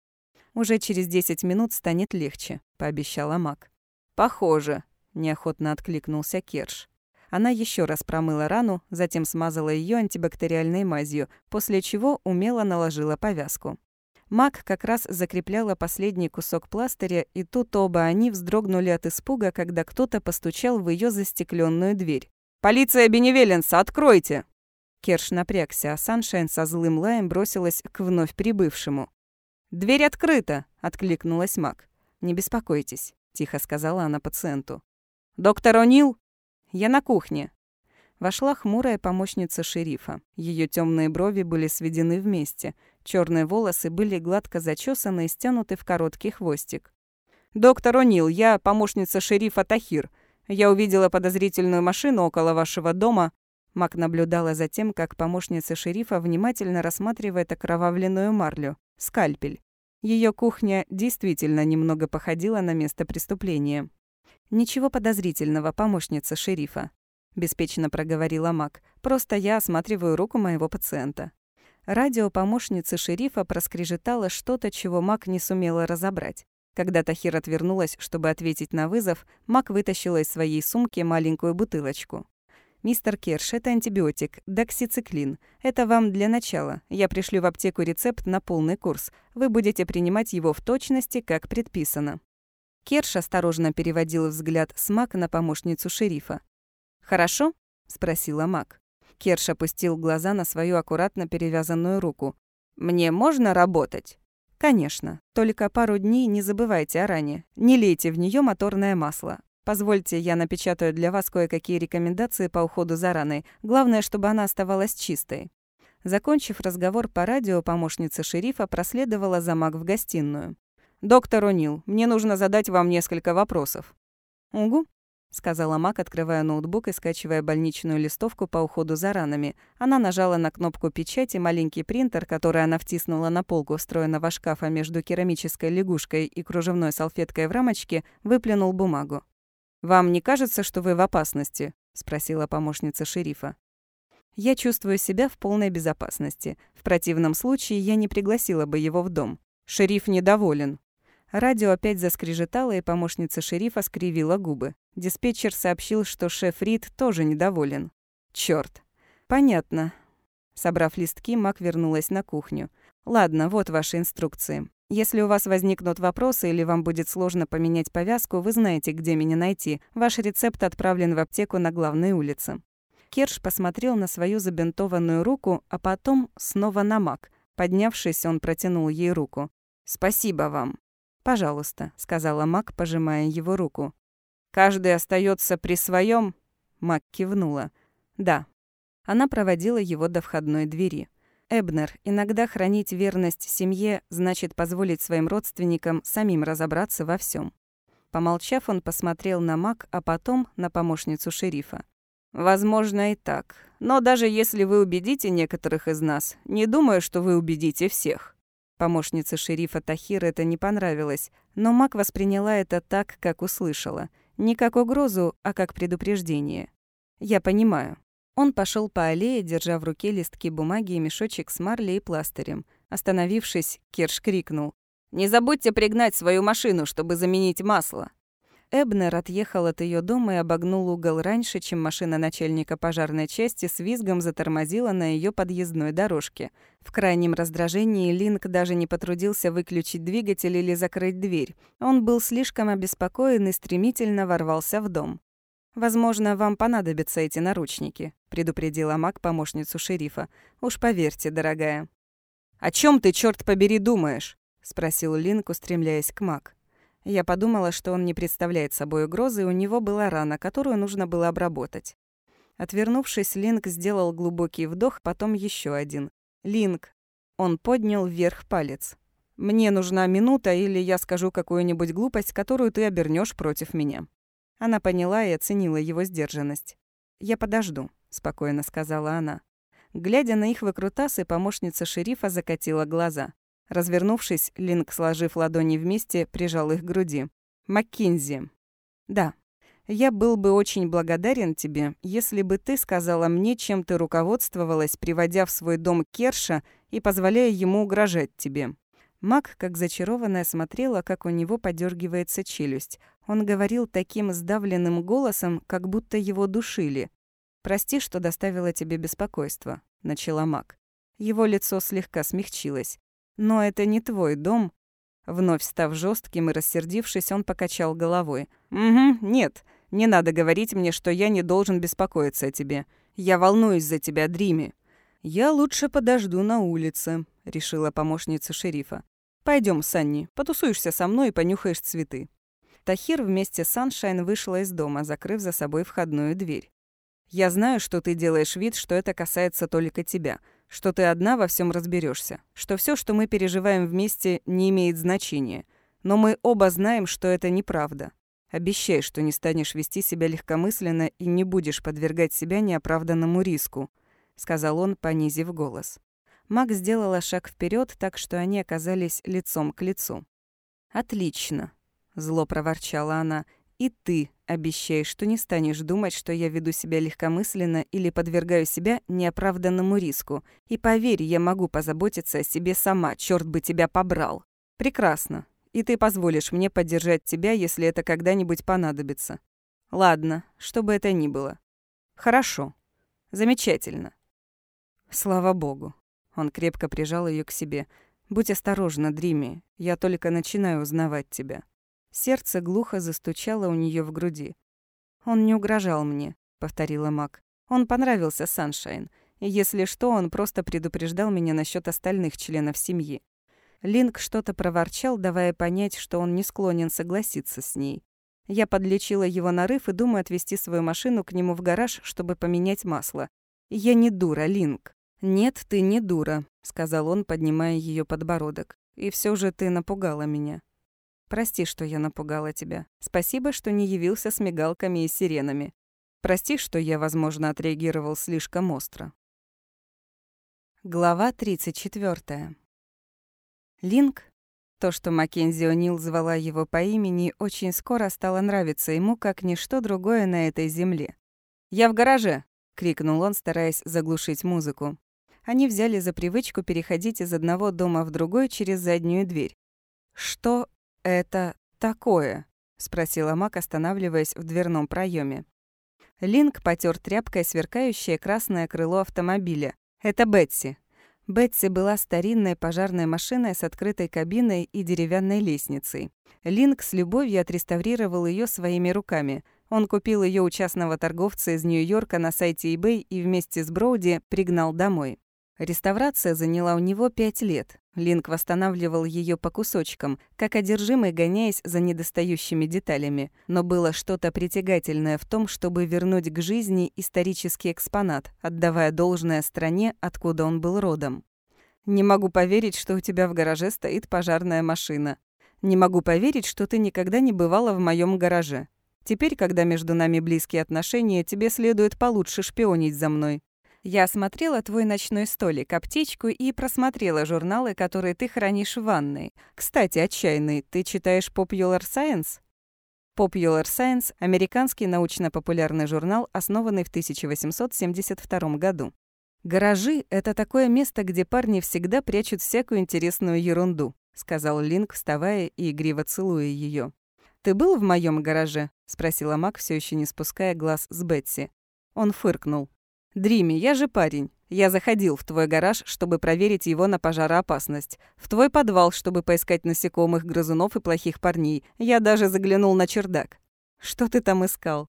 A: «Уже через 10 минут станет легче», — пообещала Мак.
B: «Похоже», —
A: неохотно откликнулся Керш. Она еще раз промыла рану, затем смазала ее антибактериальной мазью, после чего умело наложила повязку. Мак как раз закрепляла последний кусок пластыря, и тут оба они вздрогнули от испуга, когда кто-то постучал в ее застекленную дверь.
B: «Полиция Беневеленса, откройте!»
A: Керш напрягся, а Саншайн со злым лаем бросилась к вновь прибывшему.
B: «Дверь открыта!» — откликнулась Мак.
A: «Не беспокойтесь», — тихо сказала она пациенту.
B: «Доктор О'Нил?»
A: «Я на кухне». Вошла хмурая помощница шерифа. Ее темные брови были сведены вместе. Черные волосы были гладко зачесаны и стянуты в короткий хвостик.
B: «Доктор О'Нил, я помощница шерифа Тахир. Я увидела подозрительную машину около вашего дома».
A: Мак наблюдала за тем, как помощница шерифа внимательно рассматривает окровавленную марлю. Скальпель. Ее кухня действительно немного походила на место преступления. «Ничего подозрительного, помощница шерифа», — беспечно проговорила Мак. «Просто я осматриваю руку моего пациента». Радио помощницы шерифа проскрежетало что-то, чего Мак не сумела разобрать. Когда Тахир отвернулась, чтобы ответить на вызов, Мак вытащила из своей сумки маленькую бутылочку. «Мистер Керш, это антибиотик, доксициклин. Это вам для начала. Я пришлю в аптеку рецепт на полный курс. Вы будете принимать его в точности, как предписано». Керш осторожно переводил взгляд с Мак на помощницу шерифа. «Хорошо?» — спросила Мак. Керш опустил глаза на свою аккуратно перевязанную руку.
B: «Мне можно работать?»
A: «Конечно. Только пару дней не забывайте о ране. Не лейте в нее моторное масло. Позвольте, я напечатаю для вас кое-какие рекомендации по уходу за раной. Главное, чтобы она оставалась чистой». Закончив разговор по радио, помощница шерифа проследовала за Мак в гостиную.
B: «Доктор О'Нил, мне нужно задать вам несколько вопросов».
A: «Угу», — сказала Мак, открывая ноутбук и скачивая больничную листовку по уходу за ранами. Она нажала на кнопку печати, маленький принтер, который она втиснула на полку встроенного шкафа между керамической лягушкой и кружевной салфеткой в рамочке, выплюнул бумагу. «Вам не кажется, что вы в опасности?» — спросила помощница шерифа. «Я чувствую себя в полной безопасности. В противном случае я не пригласила бы его в дом. Шериф недоволен», Радио опять заскрежетало, и помощница шерифа скривила губы. Диспетчер сообщил, что шеф Рид тоже недоволен. Чёрт. Понятно. Собрав листки, Мак вернулась на кухню. «Ладно, вот ваши инструкции. Если у вас возникнут вопросы или вам будет сложно поменять повязку, вы знаете, где меня найти. Ваш рецепт отправлен в аптеку на главной улице». Керш посмотрел на свою забинтованную руку, а потом снова на Мак. Поднявшись, он протянул ей руку. «Спасибо вам». «Пожалуйста», — сказала Мак, пожимая его руку.
B: «Каждый остается при своем.
A: Мак кивнула. «Да». Она проводила его до входной двери. «Эбнер, иногда хранить верность семье значит позволить своим родственникам самим разобраться во всем. Помолчав, он посмотрел на Мак, а потом на помощницу шерифа.
B: «Возможно и так. Но даже если вы убедите некоторых из нас, не думаю, что вы убедите всех».
A: Помощнице шерифа Тахир это не понравилось, но Мак восприняла это так, как услышала. Не как угрозу, а как предупреждение. «Я понимаю». Он пошел по аллее, держа в руке листки бумаги и мешочек с марлей и пластырем. Остановившись, Керш крикнул.
B: «Не забудьте пригнать свою машину, чтобы заменить масло».
A: Эбнер отъехал от ее дома и обогнул угол раньше, чем машина начальника пожарной части с визгом затормозила на ее подъездной дорожке. В крайнем раздражении Линк даже не потрудился выключить двигатель или закрыть дверь. Он был слишком обеспокоен и стремительно ворвался в дом. «Возможно, вам понадобятся эти наручники», — предупредила Мак помощницу шерифа. «Уж поверьте, дорогая».
B: «О чем ты, черт побери, думаешь?» — спросил Линк, устремляясь к Мак.
A: Я подумала, что он не представляет собой угрозы, и у него была рана, которую нужно было обработать. Отвернувшись, Линк сделал глубокий вдох, потом еще один. «Линк!» Он поднял вверх палец. «Мне нужна минута, или я скажу какую-нибудь глупость, которую ты обернешь против меня». Она поняла и оценила его сдержанность. «Я подожду», — спокойно сказала она. Глядя на их выкрутасы, помощница шерифа закатила глаза. Развернувшись, Линк, сложив ладони вместе, прижал их к груди. «Маккинзи». «Да. Я был бы очень благодарен тебе, если бы ты сказала мне, чем ты руководствовалась, приводя в свой дом Керша и позволяя ему угрожать тебе». Мак, как зачарованная, смотрела, как у него подергивается челюсть. Он говорил таким сдавленным голосом, как будто его душили. «Прости, что доставила тебе беспокойство», — начала Мак. Его лицо слегка смягчилось. «Но это не твой дом». Вновь став жестким и рассердившись, он покачал головой. «Угу, нет, не надо говорить мне, что я не должен беспокоиться о тебе. Я волнуюсь за тебя, Дрими». «Я лучше подожду на улице», — решила помощница шерифа. Пойдем, Санни, потусуешься со мной и понюхаешь цветы». Тахир вместе с Саншайн вышла из дома, закрыв за собой входную дверь. «Я знаю, что ты делаешь вид, что это касается только тебя, что ты одна во всем разберешься, что все, что мы переживаем вместе, не имеет значения. Но мы оба знаем, что это неправда. Обещай, что не станешь вести себя легкомысленно и не будешь подвергать себя неоправданному риску», — сказал он, понизив голос. Мак сделала шаг вперед, так что они оказались лицом к лицу. «Отлично», — зло проворчала она. «И ты обещаешь, что не станешь думать, что я веду себя легкомысленно или подвергаю себя неоправданному риску. И поверь, я могу позаботиться о себе сама, черт бы тебя побрал. Прекрасно. И ты позволишь мне поддержать тебя, если это когда-нибудь понадобится. Ладно, что бы это ни было. Хорошо. Замечательно. Слава богу. Он крепко прижал ее к себе. «Будь осторожна, Дрими. Я только начинаю узнавать тебя». Сердце глухо застучало у нее в груди. «Он не угрожал мне», — повторила Мак. «Он понравился Саншайн. Если что, он просто предупреждал меня насчет остальных членов семьи». Линк что-то проворчал, давая понять, что он не склонен согласиться с ней. Я подлечила его нарыв и думаю отвезти свою машину к нему в гараж, чтобы поменять масло. Я не дура, Линк. «Нет, ты не дура», — сказал он, поднимая ее подбородок. «И все же ты напугала меня». «Прости, что я напугала тебя. Спасибо, что не явился с мигалками и сиренами. Прости, что я, возможно, отреагировал слишком остро». Глава 34. Линк, то, что Маккензи О'Нил звала его по имени, очень скоро стало нравиться ему, как ничто другое на этой земле. «Я в гараже!» — крикнул он, стараясь заглушить музыку они взяли за привычку переходить из одного дома в другой через заднюю дверь. «Что это такое?» — спросила Мак, останавливаясь в дверном проеме. Линк потер тряпкой сверкающее красное крыло автомобиля. «Это Бетси». Бетси была старинной пожарной машиной с открытой кабиной и деревянной лестницей. Линк с любовью отреставрировал ее своими руками. Он купил ее у частного торговца из Нью-Йорка на сайте eBay и вместе с Броуди пригнал домой. Реставрация заняла у него пять лет. Линк восстанавливал ее по кусочкам, как одержимый, гоняясь за недостающими деталями. Но было что-то притягательное в том, чтобы вернуть к жизни исторический экспонат, отдавая должное стране, откуда он был родом. «Не могу поверить, что у тебя в гараже стоит пожарная машина. Не могу поверить, что ты никогда не бывала в моем гараже. Теперь, когда между нами близкие отношения, тебе следует получше шпионить за мной. Я осмотрела твой ночной столик, аптечку и просмотрела журналы, которые ты хранишь в ванной. Кстати, отчаянный, ты читаешь Popular Science? Popular Science – американский научно-популярный журнал, основанный в 1872 году. «Гаражи – это такое место, где парни всегда прячут всякую интересную ерунду», – сказал Линк, вставая и игриво целуя ее. «Ты был в моем гараже?» — спросила Мак, все еще не спуская глаз с Бетси. Он фыркнул. «Дрими, я же парень. Я заходил в твой гараж, чтобы проверить его на пожароопасность. В твой подвал, чтобы поискать насекомых, грызунов и плохих парней. Я даже заглянул на чердак. Что ты там искал?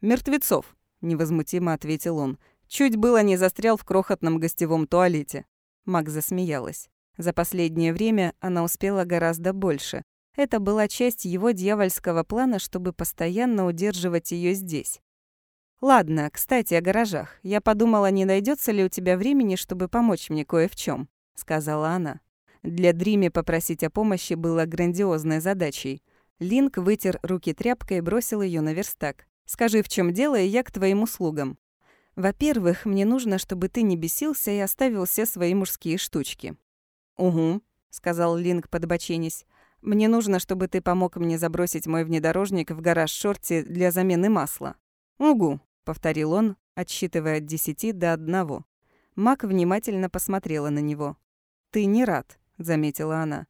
A: Мертвецов, невозмутимо ответил он. Чуть было не застрял в крохотном гостевом туалете. Мак засмеялась. За последнее время она успела гораздо больше. Это была часть его дьявольского плана, чтобы постоянно удерживать ее здесь. «Ладно, кстати, о гаражах. Я подумала, не найдется ли у тебя времени, чтобы помочь мне кое в чем, сказала она. Для Дрими попросить о помощи было грандиозной задачей. Линк вытер руки тряпкой и бросил ее на верстак. «Скажи, в чем дело, и я к твоим услугам. Во-первых, мне нужно, чтобы ты не бесился и оставил все свои мужские штучки». «Угу», — сказал Линк, подбоченясь. «Мне нужно, чтобы ты помог мне забросить мой внедорожник в гараж Шорти для замены масла». «Угу», повторил он, отсчитывая от десяти до одного. Мак внимательно посмотрела на него. «Ты не рад», — заметила она.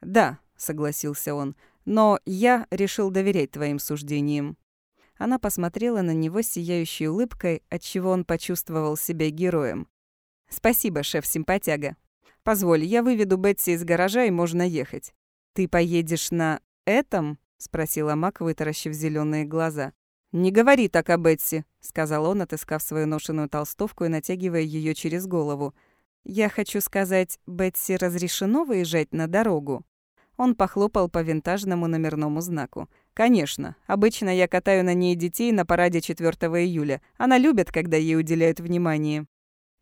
A: «Да», — согласился он, — «но я решил доверять твоим суждениям». Она посмотрела на него сияющей улыбкой, отчего он почувствовал себя героем. «Спасибо, шеф-симпатяга. Позволь, я выведу Бетси из гаража, и можно ехать». «Ты поедешь на этом?» — спросила Мак, вытаращив зеленые глаза. «Не говори так о Бетси», — сказал он, отыскав свою ношеную толстовку и натягивая ее через голову. «Я хочу сказать, Бетси разрешено выезжать на дорогу?» Он похлопал по винтажному номерному знаку. «Конечно. Обычно я катаю на ней детей на параде 4 июля. Она любит, когда ей уделяют внимание».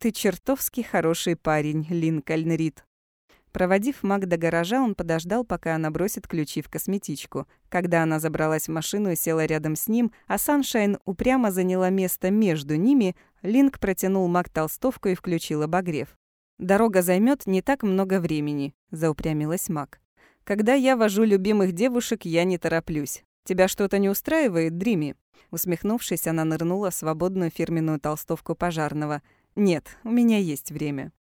A: «Ты чертовски хороший парень, Линкольн Рид», Проводив Мак до гаража, он подождал, пока она бросит ключи в косметичку. Когда она забралась в машину и села рядом с ним, а Саншайн упрямо заняла место между ними, Линк протянул Мак толстовку и включил обогрев. «Дорога займет не так много времени», — заупрямилась Мак. «Когда я вожу любимых девушек, я не тороплюсь. Тебя что-то не устраивает, Дрими?» Усмехнувшись, она нырнула в свободную фирменную толстовку пожарного. «Нет, у меня есть время».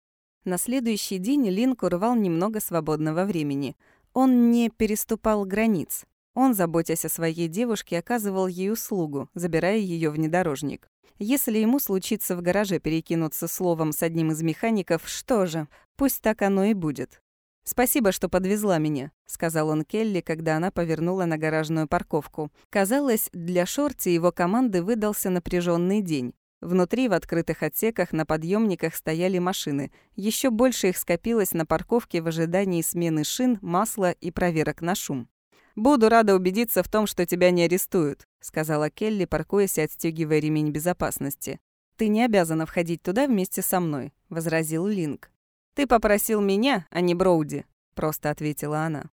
A: На следующий день Линк урвал немного свободного времени. Он не переступал границ. Он, заботясь о своей девушке, оказывал ей услугу, забирая ее внедорожник. Если ему случится в гараже перекинуться словом с одним из механиков, что же, пусть так оно и будет. «Спасибо, что подвезла меня», — сказал он Келли, когда она повернула на гаражную парковку. Казалось, для Шорти его команды выдался напряженный день. Внутри, в открытых отсеках, на подъемниках стояли машины. Еще больше их скопилось на парковке в ожидании смены шин, масла и проверок на шум. «Буду рада убедиться в том, что тебя не арестуют», — сказала Келли, паркуясь и отстегивая ремень безопасности. «Ты не обязана входить туда вместе со мной», — возразил Линк. «Ты попросил меня, а не Броуди», — просто ответила она.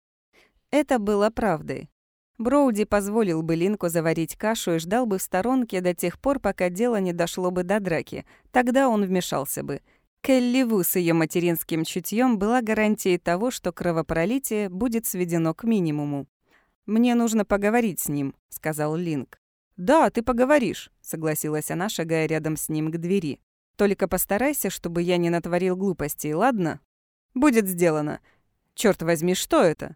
A: Это было правдой. Броуди позволил бы Линку заварить кашу и ждал бы в сторонке до тех пор, пока дело не дошло бы до драки. Тогда он вмешался бы. Келли Ву с ее материнским чутьем была гарантией того, что кровопролитие будет сведено к минимуму. «Мне нужно поговорить с ним», — сказал Линк. «Да, ты поговоришь», — согласилась она, шагая рядом с ним к двери. «Только постарайся, чтобы я не натворил глупостей, ладно?» «Будет сделано. Черт возьми, что это?»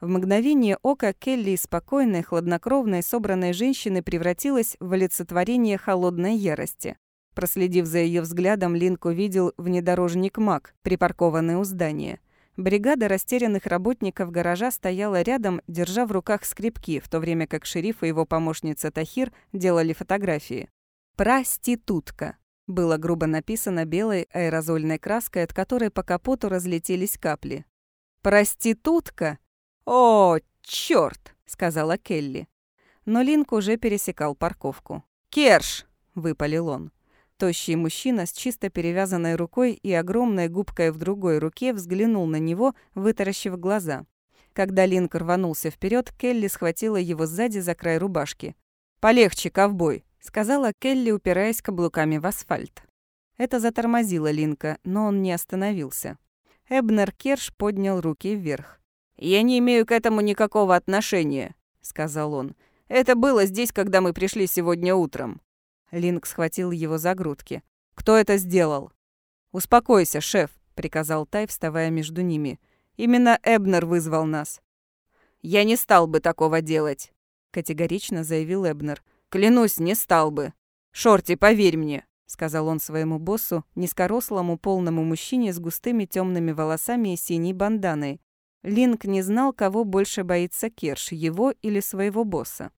A: В мгновение ока Келли из спокойной, хладнокровной, собранной женщины превратилась в олицетворение холодной ярости. Проследив за ее взглядом, Линк увидел внедорожник МАК, припаркованный у здания. Бригада растерянных работников гаража стояла рядом, держа в руках скрипки, в то время как шериф и его помощница Тахир делали фотографии. «Проститутка» было грубо написано белой аэрозольной краской, от которой по капоту разлетелись капли. «Проститутка» «О, чёрт!» — сказала Келли. Но Линк уже пересекал парковку. «Керш!» — выпалил он. Тощий мужчина с чисто перевязанной рукой и огромной губкой в другой руке взглянул на него, вытаращив глаза. Когда Линк рванулся вперед, Келли схватила его сзади за край рубашки. «Полегче, ковбой!» — сказала Келли, упираясь каблуками в асфальт. Это затормозило Линка, но он не остановился. Эбнер Керш поднял руки вверх. «Я не имею к этому никакого отношения», — сказал он. «Это было здесь, когда мы пришли сегодня утром». Линк схватил его за грудки. «Кто это сделал?» «Успокойся, шеф», — приказал Тай, вставая между ними. «Именно Эбнер вызвал нас». «Я не стал бы такого делать», категорично заявил Эбнер.
B: «Клянусь, не стал бы. Шорти, поверь мне!»
A: — сказал он своему боссу, низкорослому полному мужчине с густыми темными волосами и синей банданой. Линк не знал, кого больше боится Керш, его или своего босса.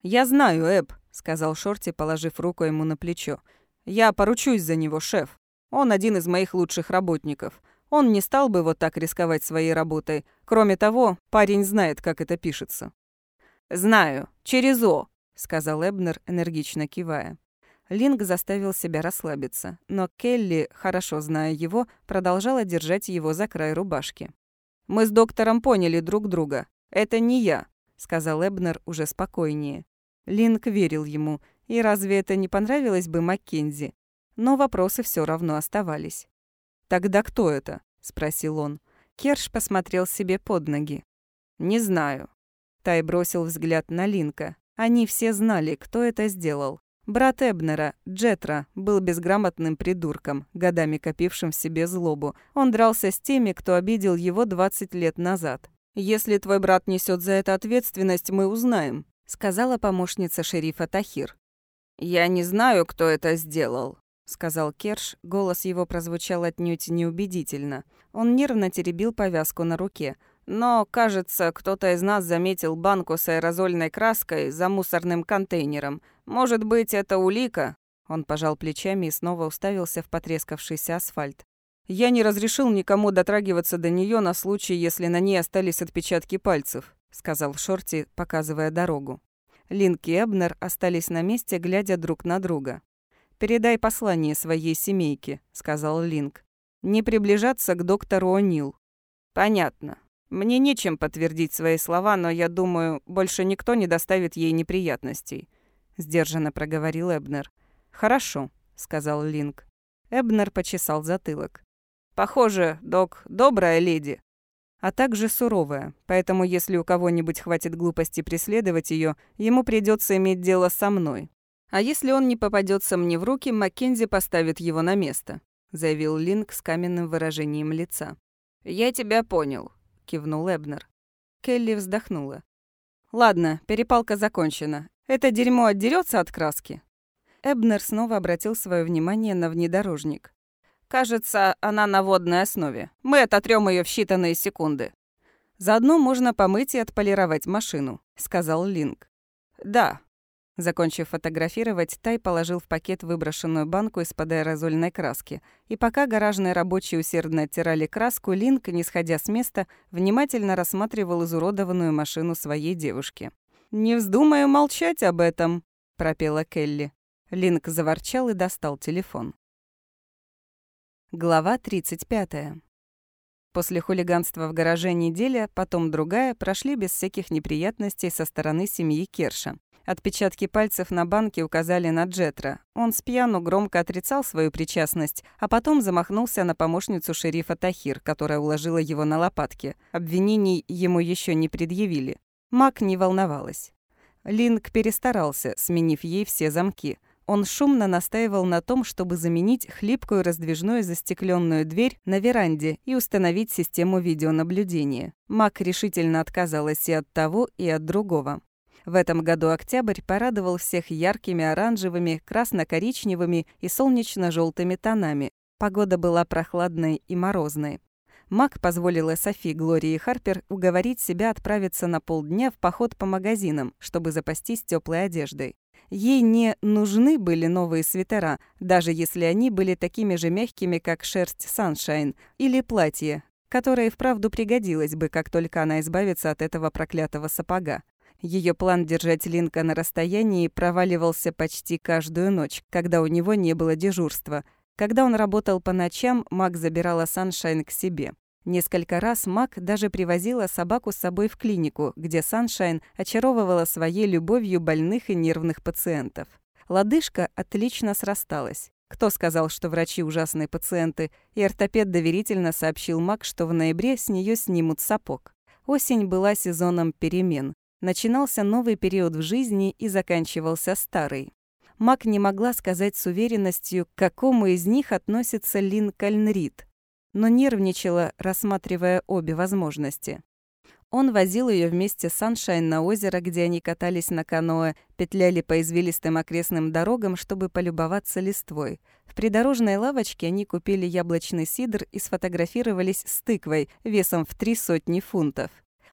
B: «Я знаю, Эб», — сказал Шорти, положив руку ему на плечо. «Я поручусь за него, шеф. Он один из моих лучших работников. Он не стал бы вот так рисковать своей работой. Кроме того, парень знает, как это пишется». «Знаю. Через О», — сказал Эбнер, энергично кивая.
A: Линк заставил себя расслабиться, но Келли, хорошо зная его, продолжала держать его за край рубашки.
B: «Мы с доктором поняли друг друга. Это не я», — сказал Эбнер уже спокойнее.
A: Линк верил ему, и разве это не понравилось бы Маккензи? Но вопросы все равно оставались.
B: «Тогда кто это?»
A: — спросил он. Керш посмотрел себе под ноги.
B: «Не знаю».
A: Тай бросил взгляд на Линка. Они все знали, кто это сделал. Брат Эбнера, Джетра, был безграмотным придурком, годами копившим в себе злобу. Он дрался с теми, кто обидел его 20 лет назад.
B: «Если твой брат несет за это ответственность, мы узнаем», —
A: сказала помощница шерифа Тахир.
B: «Я не знаю, кто это сделал», —
A: сказал Керш. Голос его прозвучал отнюдь неубедительно. Он нервно теребил повязку на руке.
B: «Но, кажется, кто-то из нас заметил банку с аэрозольной краской за мусорным контейнером. Может быть, это улика?»
A: Он пожал плечами и снова уставился в потрескавшийся асфальт.
B: «Я не разрешил никому дотрагиваться до нее на случай, если на ней остались отпечатки пальцев», — сказал Шорти, показывая дорогу.
A: Линк и Эбнер остались на месте, глядя друг на друга. «Передай послание своей семейке», — сказал Линк. «Не приближаться к доктору О'Нил».
B: «Понятно. Мне нечем подтвердить свои слова, но я думаю, больше никто не доставит ей неприятностей», —
A: сдержанно проговорил Эбнер.
B: «Хорошо», — сказал Линк.
A: Эбнер почесал затылок.
B: «Похоже, док, добрая леди,
A: а также суровая, поэтому если у кого-нибудь хватит глупости преследовать ее, ему придется иметь дело со мной. А если он не попадется мне в руки, Маккензи поставит его на место», — заявил Линк с каменным выражением лица.
B: «Я тебя понял», — кивнул Эбнер.
A: Келли вздохнула. «Ладно, перепалка закончена. Это дерьмо отдерется от краски?» Эбнер снова обратил свое внимание на внедорожник.
B: Кажется, она на водной основе. Мы ототрем ее в считанные секунды.
A: Заодно можно помыть и отполировать машину, сказал Линк.
B: Да.
A: Закончив фотографировать, Тай положил в пакет выброшенную банку из-под аэрозольной краски. И пока гаражные рабочие усердно оттирали краску, Линк, не сходя с места, внимательно рассматривал изуродованную машину своей девушки. «Не вздумаю молчать об этом», — пропела Келли. Линк заворчал и достал телефон. Глава 35. После хулиганства в гараже неделя, потом другая, прошли без всяких неприятностей со стороны семьи Керша. Отпечатки пальцев на банке указали на Джетра. Он с пьяну громко отрицал свою причастность, а потом замахнулся на помощницу шерифа Тахир, которая уложила его на лопатки. Обвинений ему еще не предъявили. Мак не волновалась. Линк перестарался, сменив ей все замки. Он шумно настаивал на том, чтобы заменить хлипкую раздвижную застекленную дверь на веранде и установить систему видеонаблюдения. Мак решительно отказалась и от того, и от другого. В этом году октябрь порадовал всех яркими оранжевыми, красно-коричневыми и солнечно желтыми тонами. Погода была прохладной и морозной. Мак позволила Софи, Глории и Харпер уговорить себя отправиться на полдня в поход по магазинам, чтобы запастись теплой одеждой. Ей не нужны были новые свитера, даже если они были такими же мягкими, как шерсть Sunshine, или платье, которое вправду пригодилось бы, как только она избавится от этого проклятого сапога. Ее план держать Линка на расстоянии проваливался почти каждую ночь, когда у него не было дежурства. Когда он работал по ночам, Мак забирала Саншайн к себе. Несколько раз Мак даже привозила собаку с собой в клинику, где Саншайн очаровывала своей любовью больных и нервных пациентов. Лодыжка отлично срасталась. Кто сказал, что врачи ужасные пациенты, и ортопед доверительно сообщил Мак, что в ноябре с нее снимут сапог. Осень была сезоном перемен. Начинался новый период в жизни и заканчивался старый. Мак не могла сказать с уверенностью, к какому из них относится Линкольн Рид но нервничала, рассматривая обе возможности. Он возил ее вместе с Саншайн на озеро, где они катались на каноэ, петляли по извилистым окрестным дорогам, чтобы полюбоваться листвой. В придорожной лавочке они купили яблочный сидр и сфотографировались с тыквой весом в три сотни фунтов.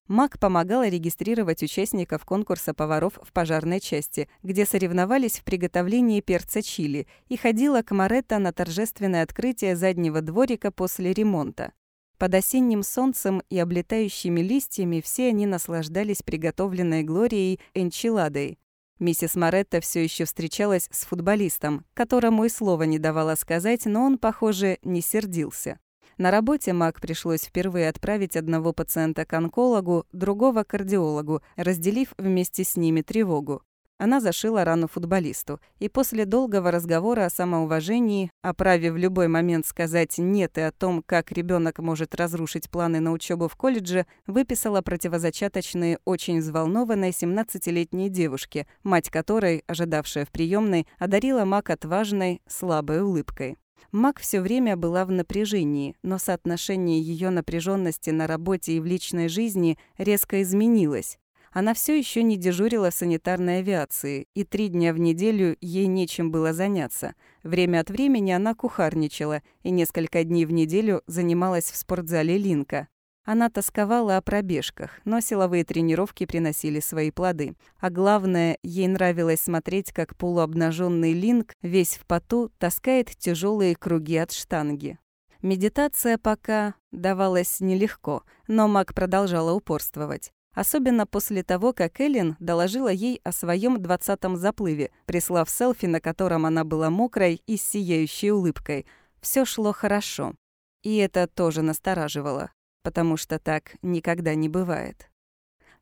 A: Мак помогала регистрировать участников конкурса поваров в пожарной части, где соревновались в приготовлении перца чили, и ходила к Моретто на торжественное открытие заднего дворика после ремонта. Под осенним солнцем и облетающими листьями все они наслаждались приготовленной Глорией энчиладой. Миссис Моретта все еще встречалась с футболистом, которому и слова не давала сказать, но он, похоже, не сердился. На работе Мак пришлось впервые отправить одного пациента к онкологу, другого к кардиологу, разделив вместе с ними тревогу. Она зашила рану футболисту, и после долгого разговора о самоуважении, о праве в любой момент сказать «нет» и о том, как ребенок может разрушить планы на учебу в колледже, выписала противозачаточные очень взволнованной 17-летней девушке, мать которой, ожидавшая в приемной, одарила Мак отважной, слабой улыбкой. Мак все время была в напряжении, но соотношение ее напряженности на работе и в личной жизни резко изменилось. Она все еще не дежурила в санитарной авиации, и три дня в неделю ей нечем было заняться. Время от времени она кухарничала и несколько дней в неделю занималась в спортзале Линка. Она тосковала о пробежках, но силовые тренировки приносили свои плоды. А главное, ей нравилось смотреть, как полуобнаженный Линк, весь в поту, таскает тяжелые круги от штанги. Медитация пока давалась нелегко, но Мак продолжала упорствовать. Особенно после того, как Эллен доложила ей о своем двадцатом заплыве, прислав селфи, на котором она была мокрой и сияющей улыбкой. Все шло хорошо. И это тоже настораживало, потому что так никогда не бывает.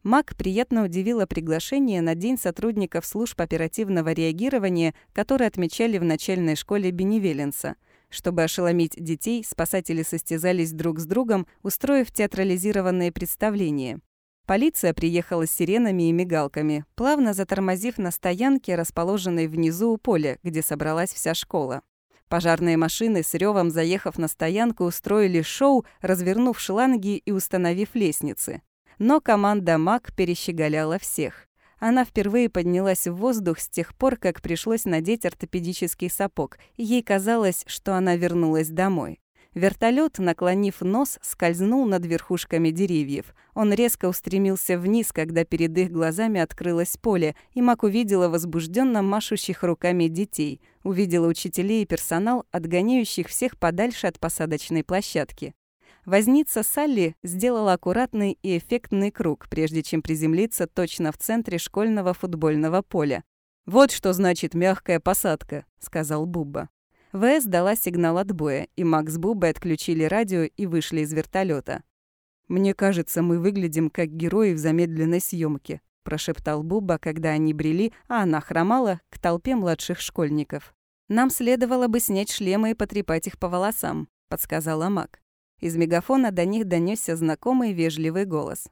A: Мак приятно удивила приглашение на День сотрудников служб оперативного реагирования, который отмечали в начальной школе Беневеленса. Чтобы ошеломить детей, спасатели состязались друг с другом, устроив театрализированные представления. Полиция приехала с сиренами и мигалками, плавно затормозив на стоянке, расположенной внизу у поля, где собралась вся школа. Пожарные машины с ревом, заехав на стоянку, устроили шоу, развернув шланги и установив лестницы. Но команда МАК перещеголяла всех. Она впервые поднялась в воздух с тех пор, как пришлось надеть ортопедический сапог, ей казалось, что она вернулась домой. Вертолет, наклонив нос, скользнул над верхушками деревьев. Он резко устремился вниз, когда перед их глазами открылось поле, и Мак увидела возбужденно машущих руками детей, увидела учителей и персонал, отгоняющих всех подальше от посадочной площадки. Возница Салли сделала аккуратный и эффектный круг, прежде чем приземлиться точно в центре школьного футбольного поля. «Вот что значит мягкая посадка», — сказал Бубба. ВС дала сигнал отбоя, и Макс Бубой отключили радио и вышли из вертолета. «Мне кажется, мы выглядим как герои в замедленной съемке, прошептал Буба, когда они брели, а она хромала к толпе младших школьников. «Нам следовало бы снять шлемы и потрепать их по волосам», — подсказала Мак. Из мегафона до них донесся знакомый вежливый голос.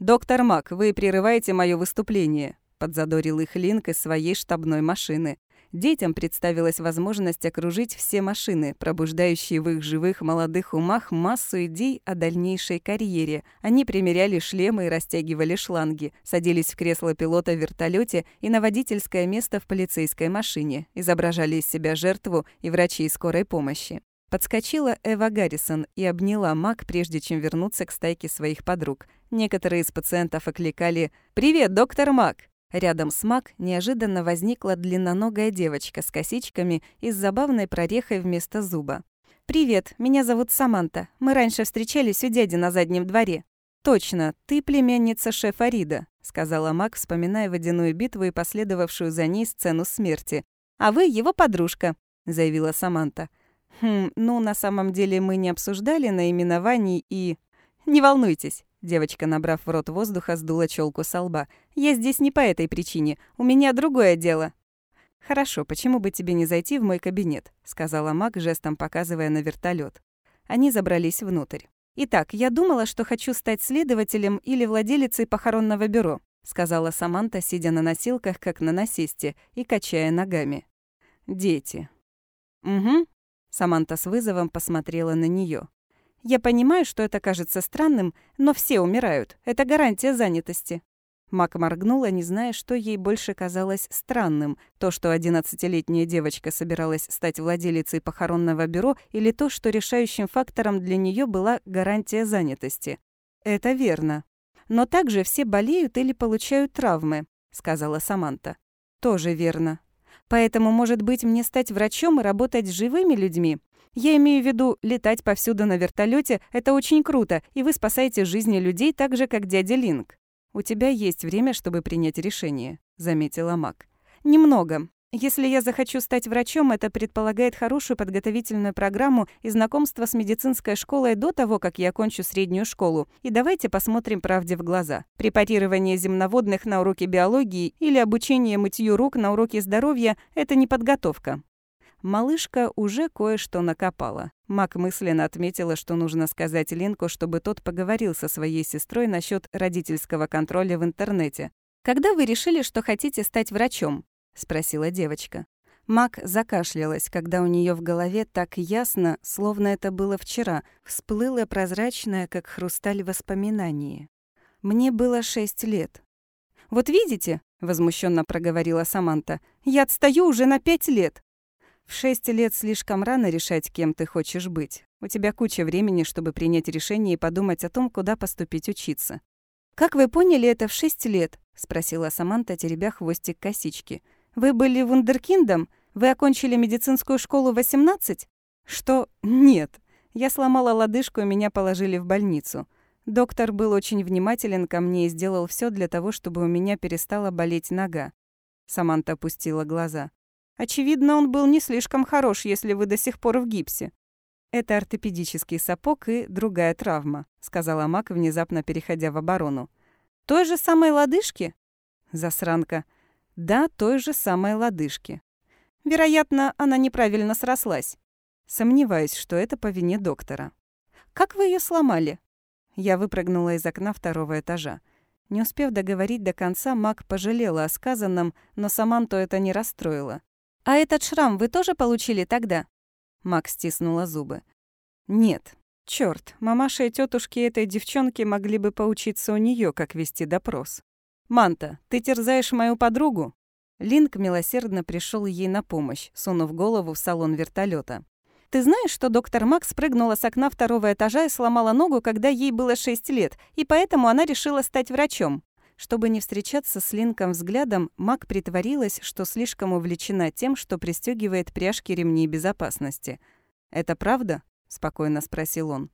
A: «Доктор Мак, вы прерываете мое выступление», — подзадорил их Линк из своей штабной машины. Детям представилась возможность окружить все машины, пробуждающие в их живых молодых умах массу идей о дальнейшей карьере. Они примеряли шлемы и растягивали шланги, садились в кресло пилота в вертолете и на водительское место в полицейской машине, изображали из себя жертву и врачей скорой помощи. Подскочила Эва Гаррисон и обняла Мак, прежде чем вернуться к стайке своих подруг. Некоторые из пациентов окликали «Привет, доктор Мак!» Рядом с Мак неожиданно возникла длинноногая девочка с косичками и с забавной прорехой вместо зуба. «Привет, меня зовут Саманта. Мы раньше встречались у дяди на заднем дворе». «Точно, ты племянница шефа Рида», — сказала Мак, вспоминая водяную битву и последовавшую за ней сцену смерти. «А вы его подружка», — заявила Саманта. «Хм, ну, на самом деле мы не обсуждали наименований и...» «Не волнуйтесь», Девочка, набрав в рот воздуха, сдула челку со лба. «Я здесь не по этой причине. У меня другое дело». «Хорошо, почему бы тебе не зайти в мой кабинет?» — сказала Мак, жестом показывая на вертолет. Они забрались внутрь. «Итак, я думала, что хочу стать следователем или владелицей похоронного бюро», — сказала Саманта, сидя на носилках, как на насесте, и качая ногами. «Дети». «Угу». Саманта с вызовом посмотрела на нее. Я понимаю, что это кажется странным, но все умирают. Это гарантия занятости. Мак моргнула, не зная, что ей больше казалось странным. То, что одиннадцатилетняя девочка собиралась стать владелицей похоронного бюро, или то, что решающим фактором для нее была гарантия занятости. «Это верно. Но также все болеют или получают травмы», — сказала Саманта. «Тоже верно. Поэтому, может быть, мне стать врачом и работать с живыми людьми? Я имею в виду, летать повсюду на вертолете это очень круто, и вы спасаете жизни людей так же, как дядя Линк. «У тебя есть время, чтобы принять решение», — заметила Мак. «Немного. Если я захочу стать врачом, это предполагает хорошую подготовительную программу и знакомство с медицинской школой до того, как я окончу среднюю школу. И давайте посмотрим правде в глаза. Препарирование земноводных на уроке биологии или обучение мытью рук на уроке здоровья – это не подготовка. Малышка уже кое-что накопала. Мак мысленно отметила, что нужно сказать Линку, чтобы тот поговорил со своей сестрой насчет родительского контроля в интернете. «Когда вы решили, что хотите стать врачом?» — спросила девочка. Мак закашлялась, когда у нее в голове так ясно, словно это было вчера, всплыло прозрачное, как хрусталь, воспоминание. «Мне было шесть лет». «Вот видите?» — возмущенно проговорила Саманта. «Я отстаю уже на пять лет». В шесть лет слишком рано решать, кем ты хочешь быть. У тебя куча времени, чтобы принять решение и подумать о том, куда поступить учиться. «Как вы поняли это в шесть лет?» — спросила Саманта, теребя хвостик косички. «Вы были вундеркиндом? Вы окончили медицинскую школу в 18?» «Что? Нет. Я сломала лодыжку, и меня положили в больницу. Доктор был очень внимателен ко мне и сделал все для того, чтобы у меня перестала болеть нога». Саманта опустила глаза. Очевидно, он был не слишком хорош, если вы до сих пор в гипсе. Это ортопедический сапог и другая травма, сказала Мак, внезапно переходя в оборону. Той же самой лодыжки? Засранка. Да, той же самой лодыжки. Вероятно, она неправильно срослась. Сомневаюсь, что это по вине доктора. Как вы ее сломали? Я выпрыгнула из окна второго этажа. Не успев договорить до конца, Мак пожалела о сказанном, но Саманту это не расстроило. «А этот шрам вы тоже получили тогда?» Макс стиснула зубы. «Нет. Чёрт, мамаша и тётушки этой девчонки могли бы поучиться у неё, как вести допрос. Манта, ты терзаешь мою подругу?» Линк милосердно пришёл ей на помощь, сунув голову в салон вертолёта. «Ты знаешь, что доктор Макс прыгнула с окна второго этажа и сломала ногу, когда ей было шесть лет, и поэтому она решила стать врачом?» Чтобы не встречаться с Линком взглядом, Мак притворилась, что слишком увлечена тем, что пристегивает пряжки ремней безопасности. «Это правда?» — спокойно спросил он.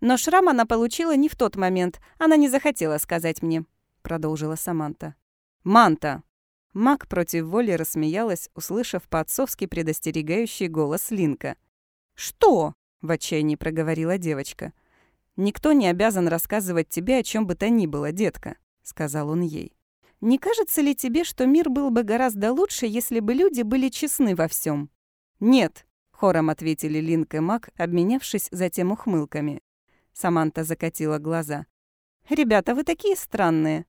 A: «Но шрам она получила не в тот момент. Она не захотела сказать мне», — продолжила Саманта. «Манта!» Мак против воли рассмеялась, услышав по-отцовски предостерегающий голос Линка. «Что?» — в отчаянии проговорила девочка. «Никто не обязан рассказывать тебе о чем бы то ни было, детка. — сказал он ей. «Не кажется ли тебе, что мир был бы гораздо лучше, если бы люди были честны во всем? «Нет», — хором ответили Линк и Мак, обменявшись затем ухмылками. Саманта закатила глаза. «Ребята, вы такие странные».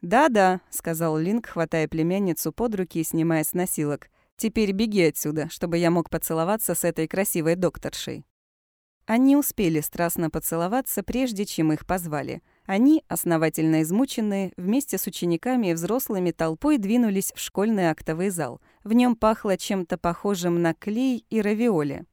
A: «Да-да», — сказал Линк, хватая племянницу под руки и снимая с носилок. «Теперь беги отсюда, чтобы я мог поцеловаться с этой красивой докторшей». Они успели страстно поцеловаться, прежде чем их позвали — они, основательно измученные, вместе с учениками и взрослыми толпой двинулись в школьный актовый зал. В нем пахло чем-то похожим на клей и равиоли.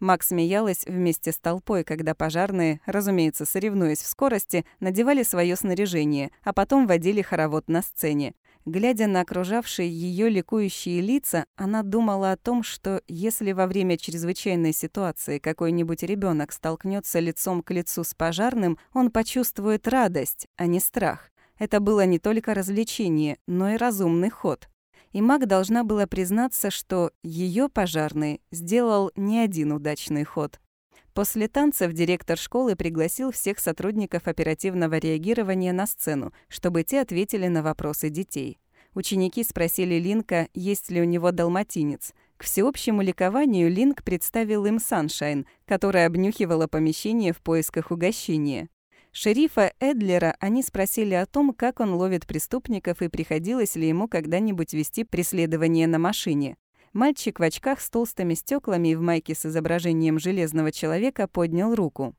A: Макс смеялась вместе с толпой, когда пожарные, разумеется, соревнуясь в скорости, надевали свое снаряжение, а потом водили хоровод на сцене. Глядя на окружавшие ее ликующие лица, она думала о том, что если во время чрезвычайной ситуации какой-нибудь ребенок столкнется лицом к лицу с пожарным, он почувствует радость, а не страх. Это было не только развлечение, но и разумный ход. И Маг должна была признаться, что ее пожарный сделал не один удачный ход. После танцев директор школы пригласил всех сотрудников оперативного реагирования на сцену, чтобы те ответили на вопросы детей. Ученики спросили Линка, есть ли у него далматинец. К всеобщему ликованию Линк представил им Саншайн, которая обнюхивала помещение в поисках угощения. Шерифа Эдлера они спросили о том, как он ловит преступников и приходилось ли ему когда-нибудь вести преследование на машине. Мальчик в очках с толстыми стеклами и в майке с изображением железного человека поднял руку.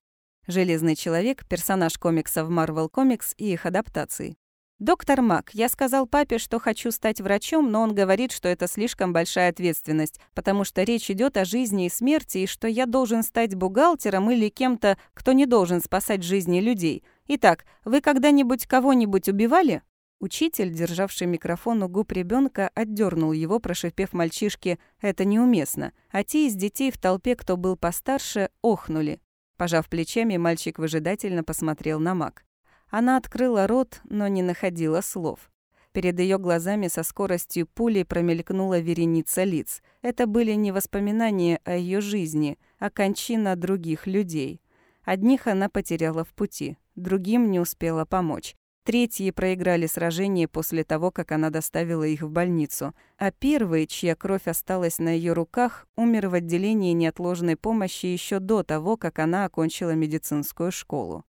A: Железный человек — персонаж комиксов Marvel Comics и их адаптаций. «Доктор Мак, я сказал папе, что хочу стать врачом, но он говорит, что это слишком большая ответственность, потому что речь идет о жизни и смерти, и что я должен стать бухгалтером или кем-то, кто не должен спасать жизни людей. Итак, вы когда-нибудь кого-нибудь убивали?» Учитель, державший микрофон у губ ребенка, отдернул его, прошипев мальчишке «это неуместно», а те из детей в толпе, кто был постарше, охнули. Пожав плечами, мальчик выжидательно посмотрел на Мак. Она открыла рот, но не находила слов. Перед ее глазами со скоростью пули промелькнула вереница лиц. Это были не воспоминания о ее жизни, а кончина других людей. Одних она потеряла в пути, другим не успела помочь. Третьи проиграли сражение после того, как она доставила их в больницу, а первый, чья кровь осталась на ее руках, умер в отделении неотложной помощи еще до того, как она окончила медицинскую школу.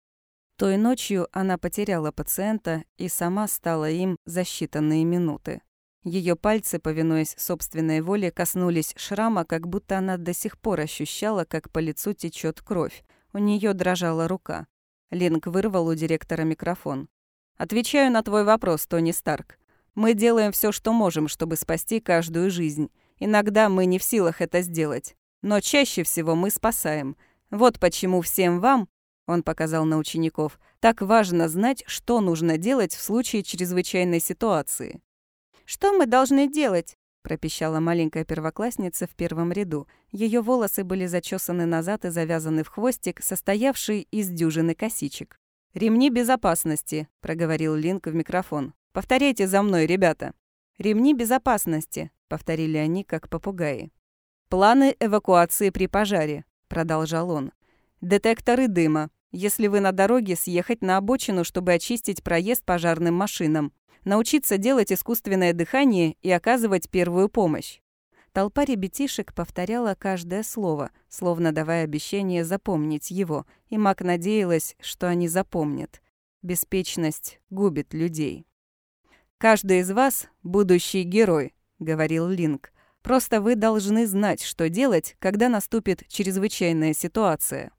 A: Той ночью она потеряла пациента и сама стала им за считанные минуты. Ее пальцы, повинуясь собственной воле, коснулись шрама, как будто она до сих пор ощущала, как по лицу течет кровь. У нее дрожала рука. Линк вырвал у директора микрофон. «Отвечаю на твой вопрос, Тони Старк. Мы делаем все, что можем, чтобы спасти каждую жизнь. Иногда мы не в силах это сделать. Но чаще всего мы спасаем. Вот почему всем вам, он показал на учеников. Так важно знать, что нужно делать в случае чрезвычайной ситуации. «Что мы должны делать?» пропищала маленькая первоклассница в первом ряду. Ее волосы были зачесаны назад и завязаны в хвостик, состоявший из дюжины косичек. «Ремни безопасности», — проговорил Линк в микрофон. «Повторяйте за мной, ребята». «Ремни безопасности», — повторили они, как попугаи. «Планы эвакуации при пожаре», — продолжал он. «Детекторы дыма. Если вы на дороге, съехать на обочину, чтобы очистить проезд пожарным машинам. Научиться делать искусственное дыхание и оказывать первую помощь. Толпа ребятишек повторяла каждое слово, словно давая обещание запомнить его, и Мак надеялась, что они запомнят. Беспечность губит людей. «Каждый из вас — будущий герой», — говорил Линк. «Просто вы должны знать, что делать, когда наступит чрезвычайная ситуация».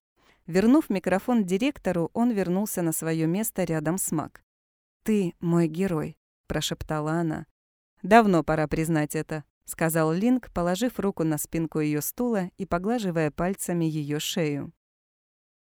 A: Вернув микрофон директору, он вернулся на свое место рядом с Мак. «Ты мой герой», — прошептала она. «Давно пора признать это», — сказал Линк, положив руку на спинку ее стула и поглаживая пальцами ее шею.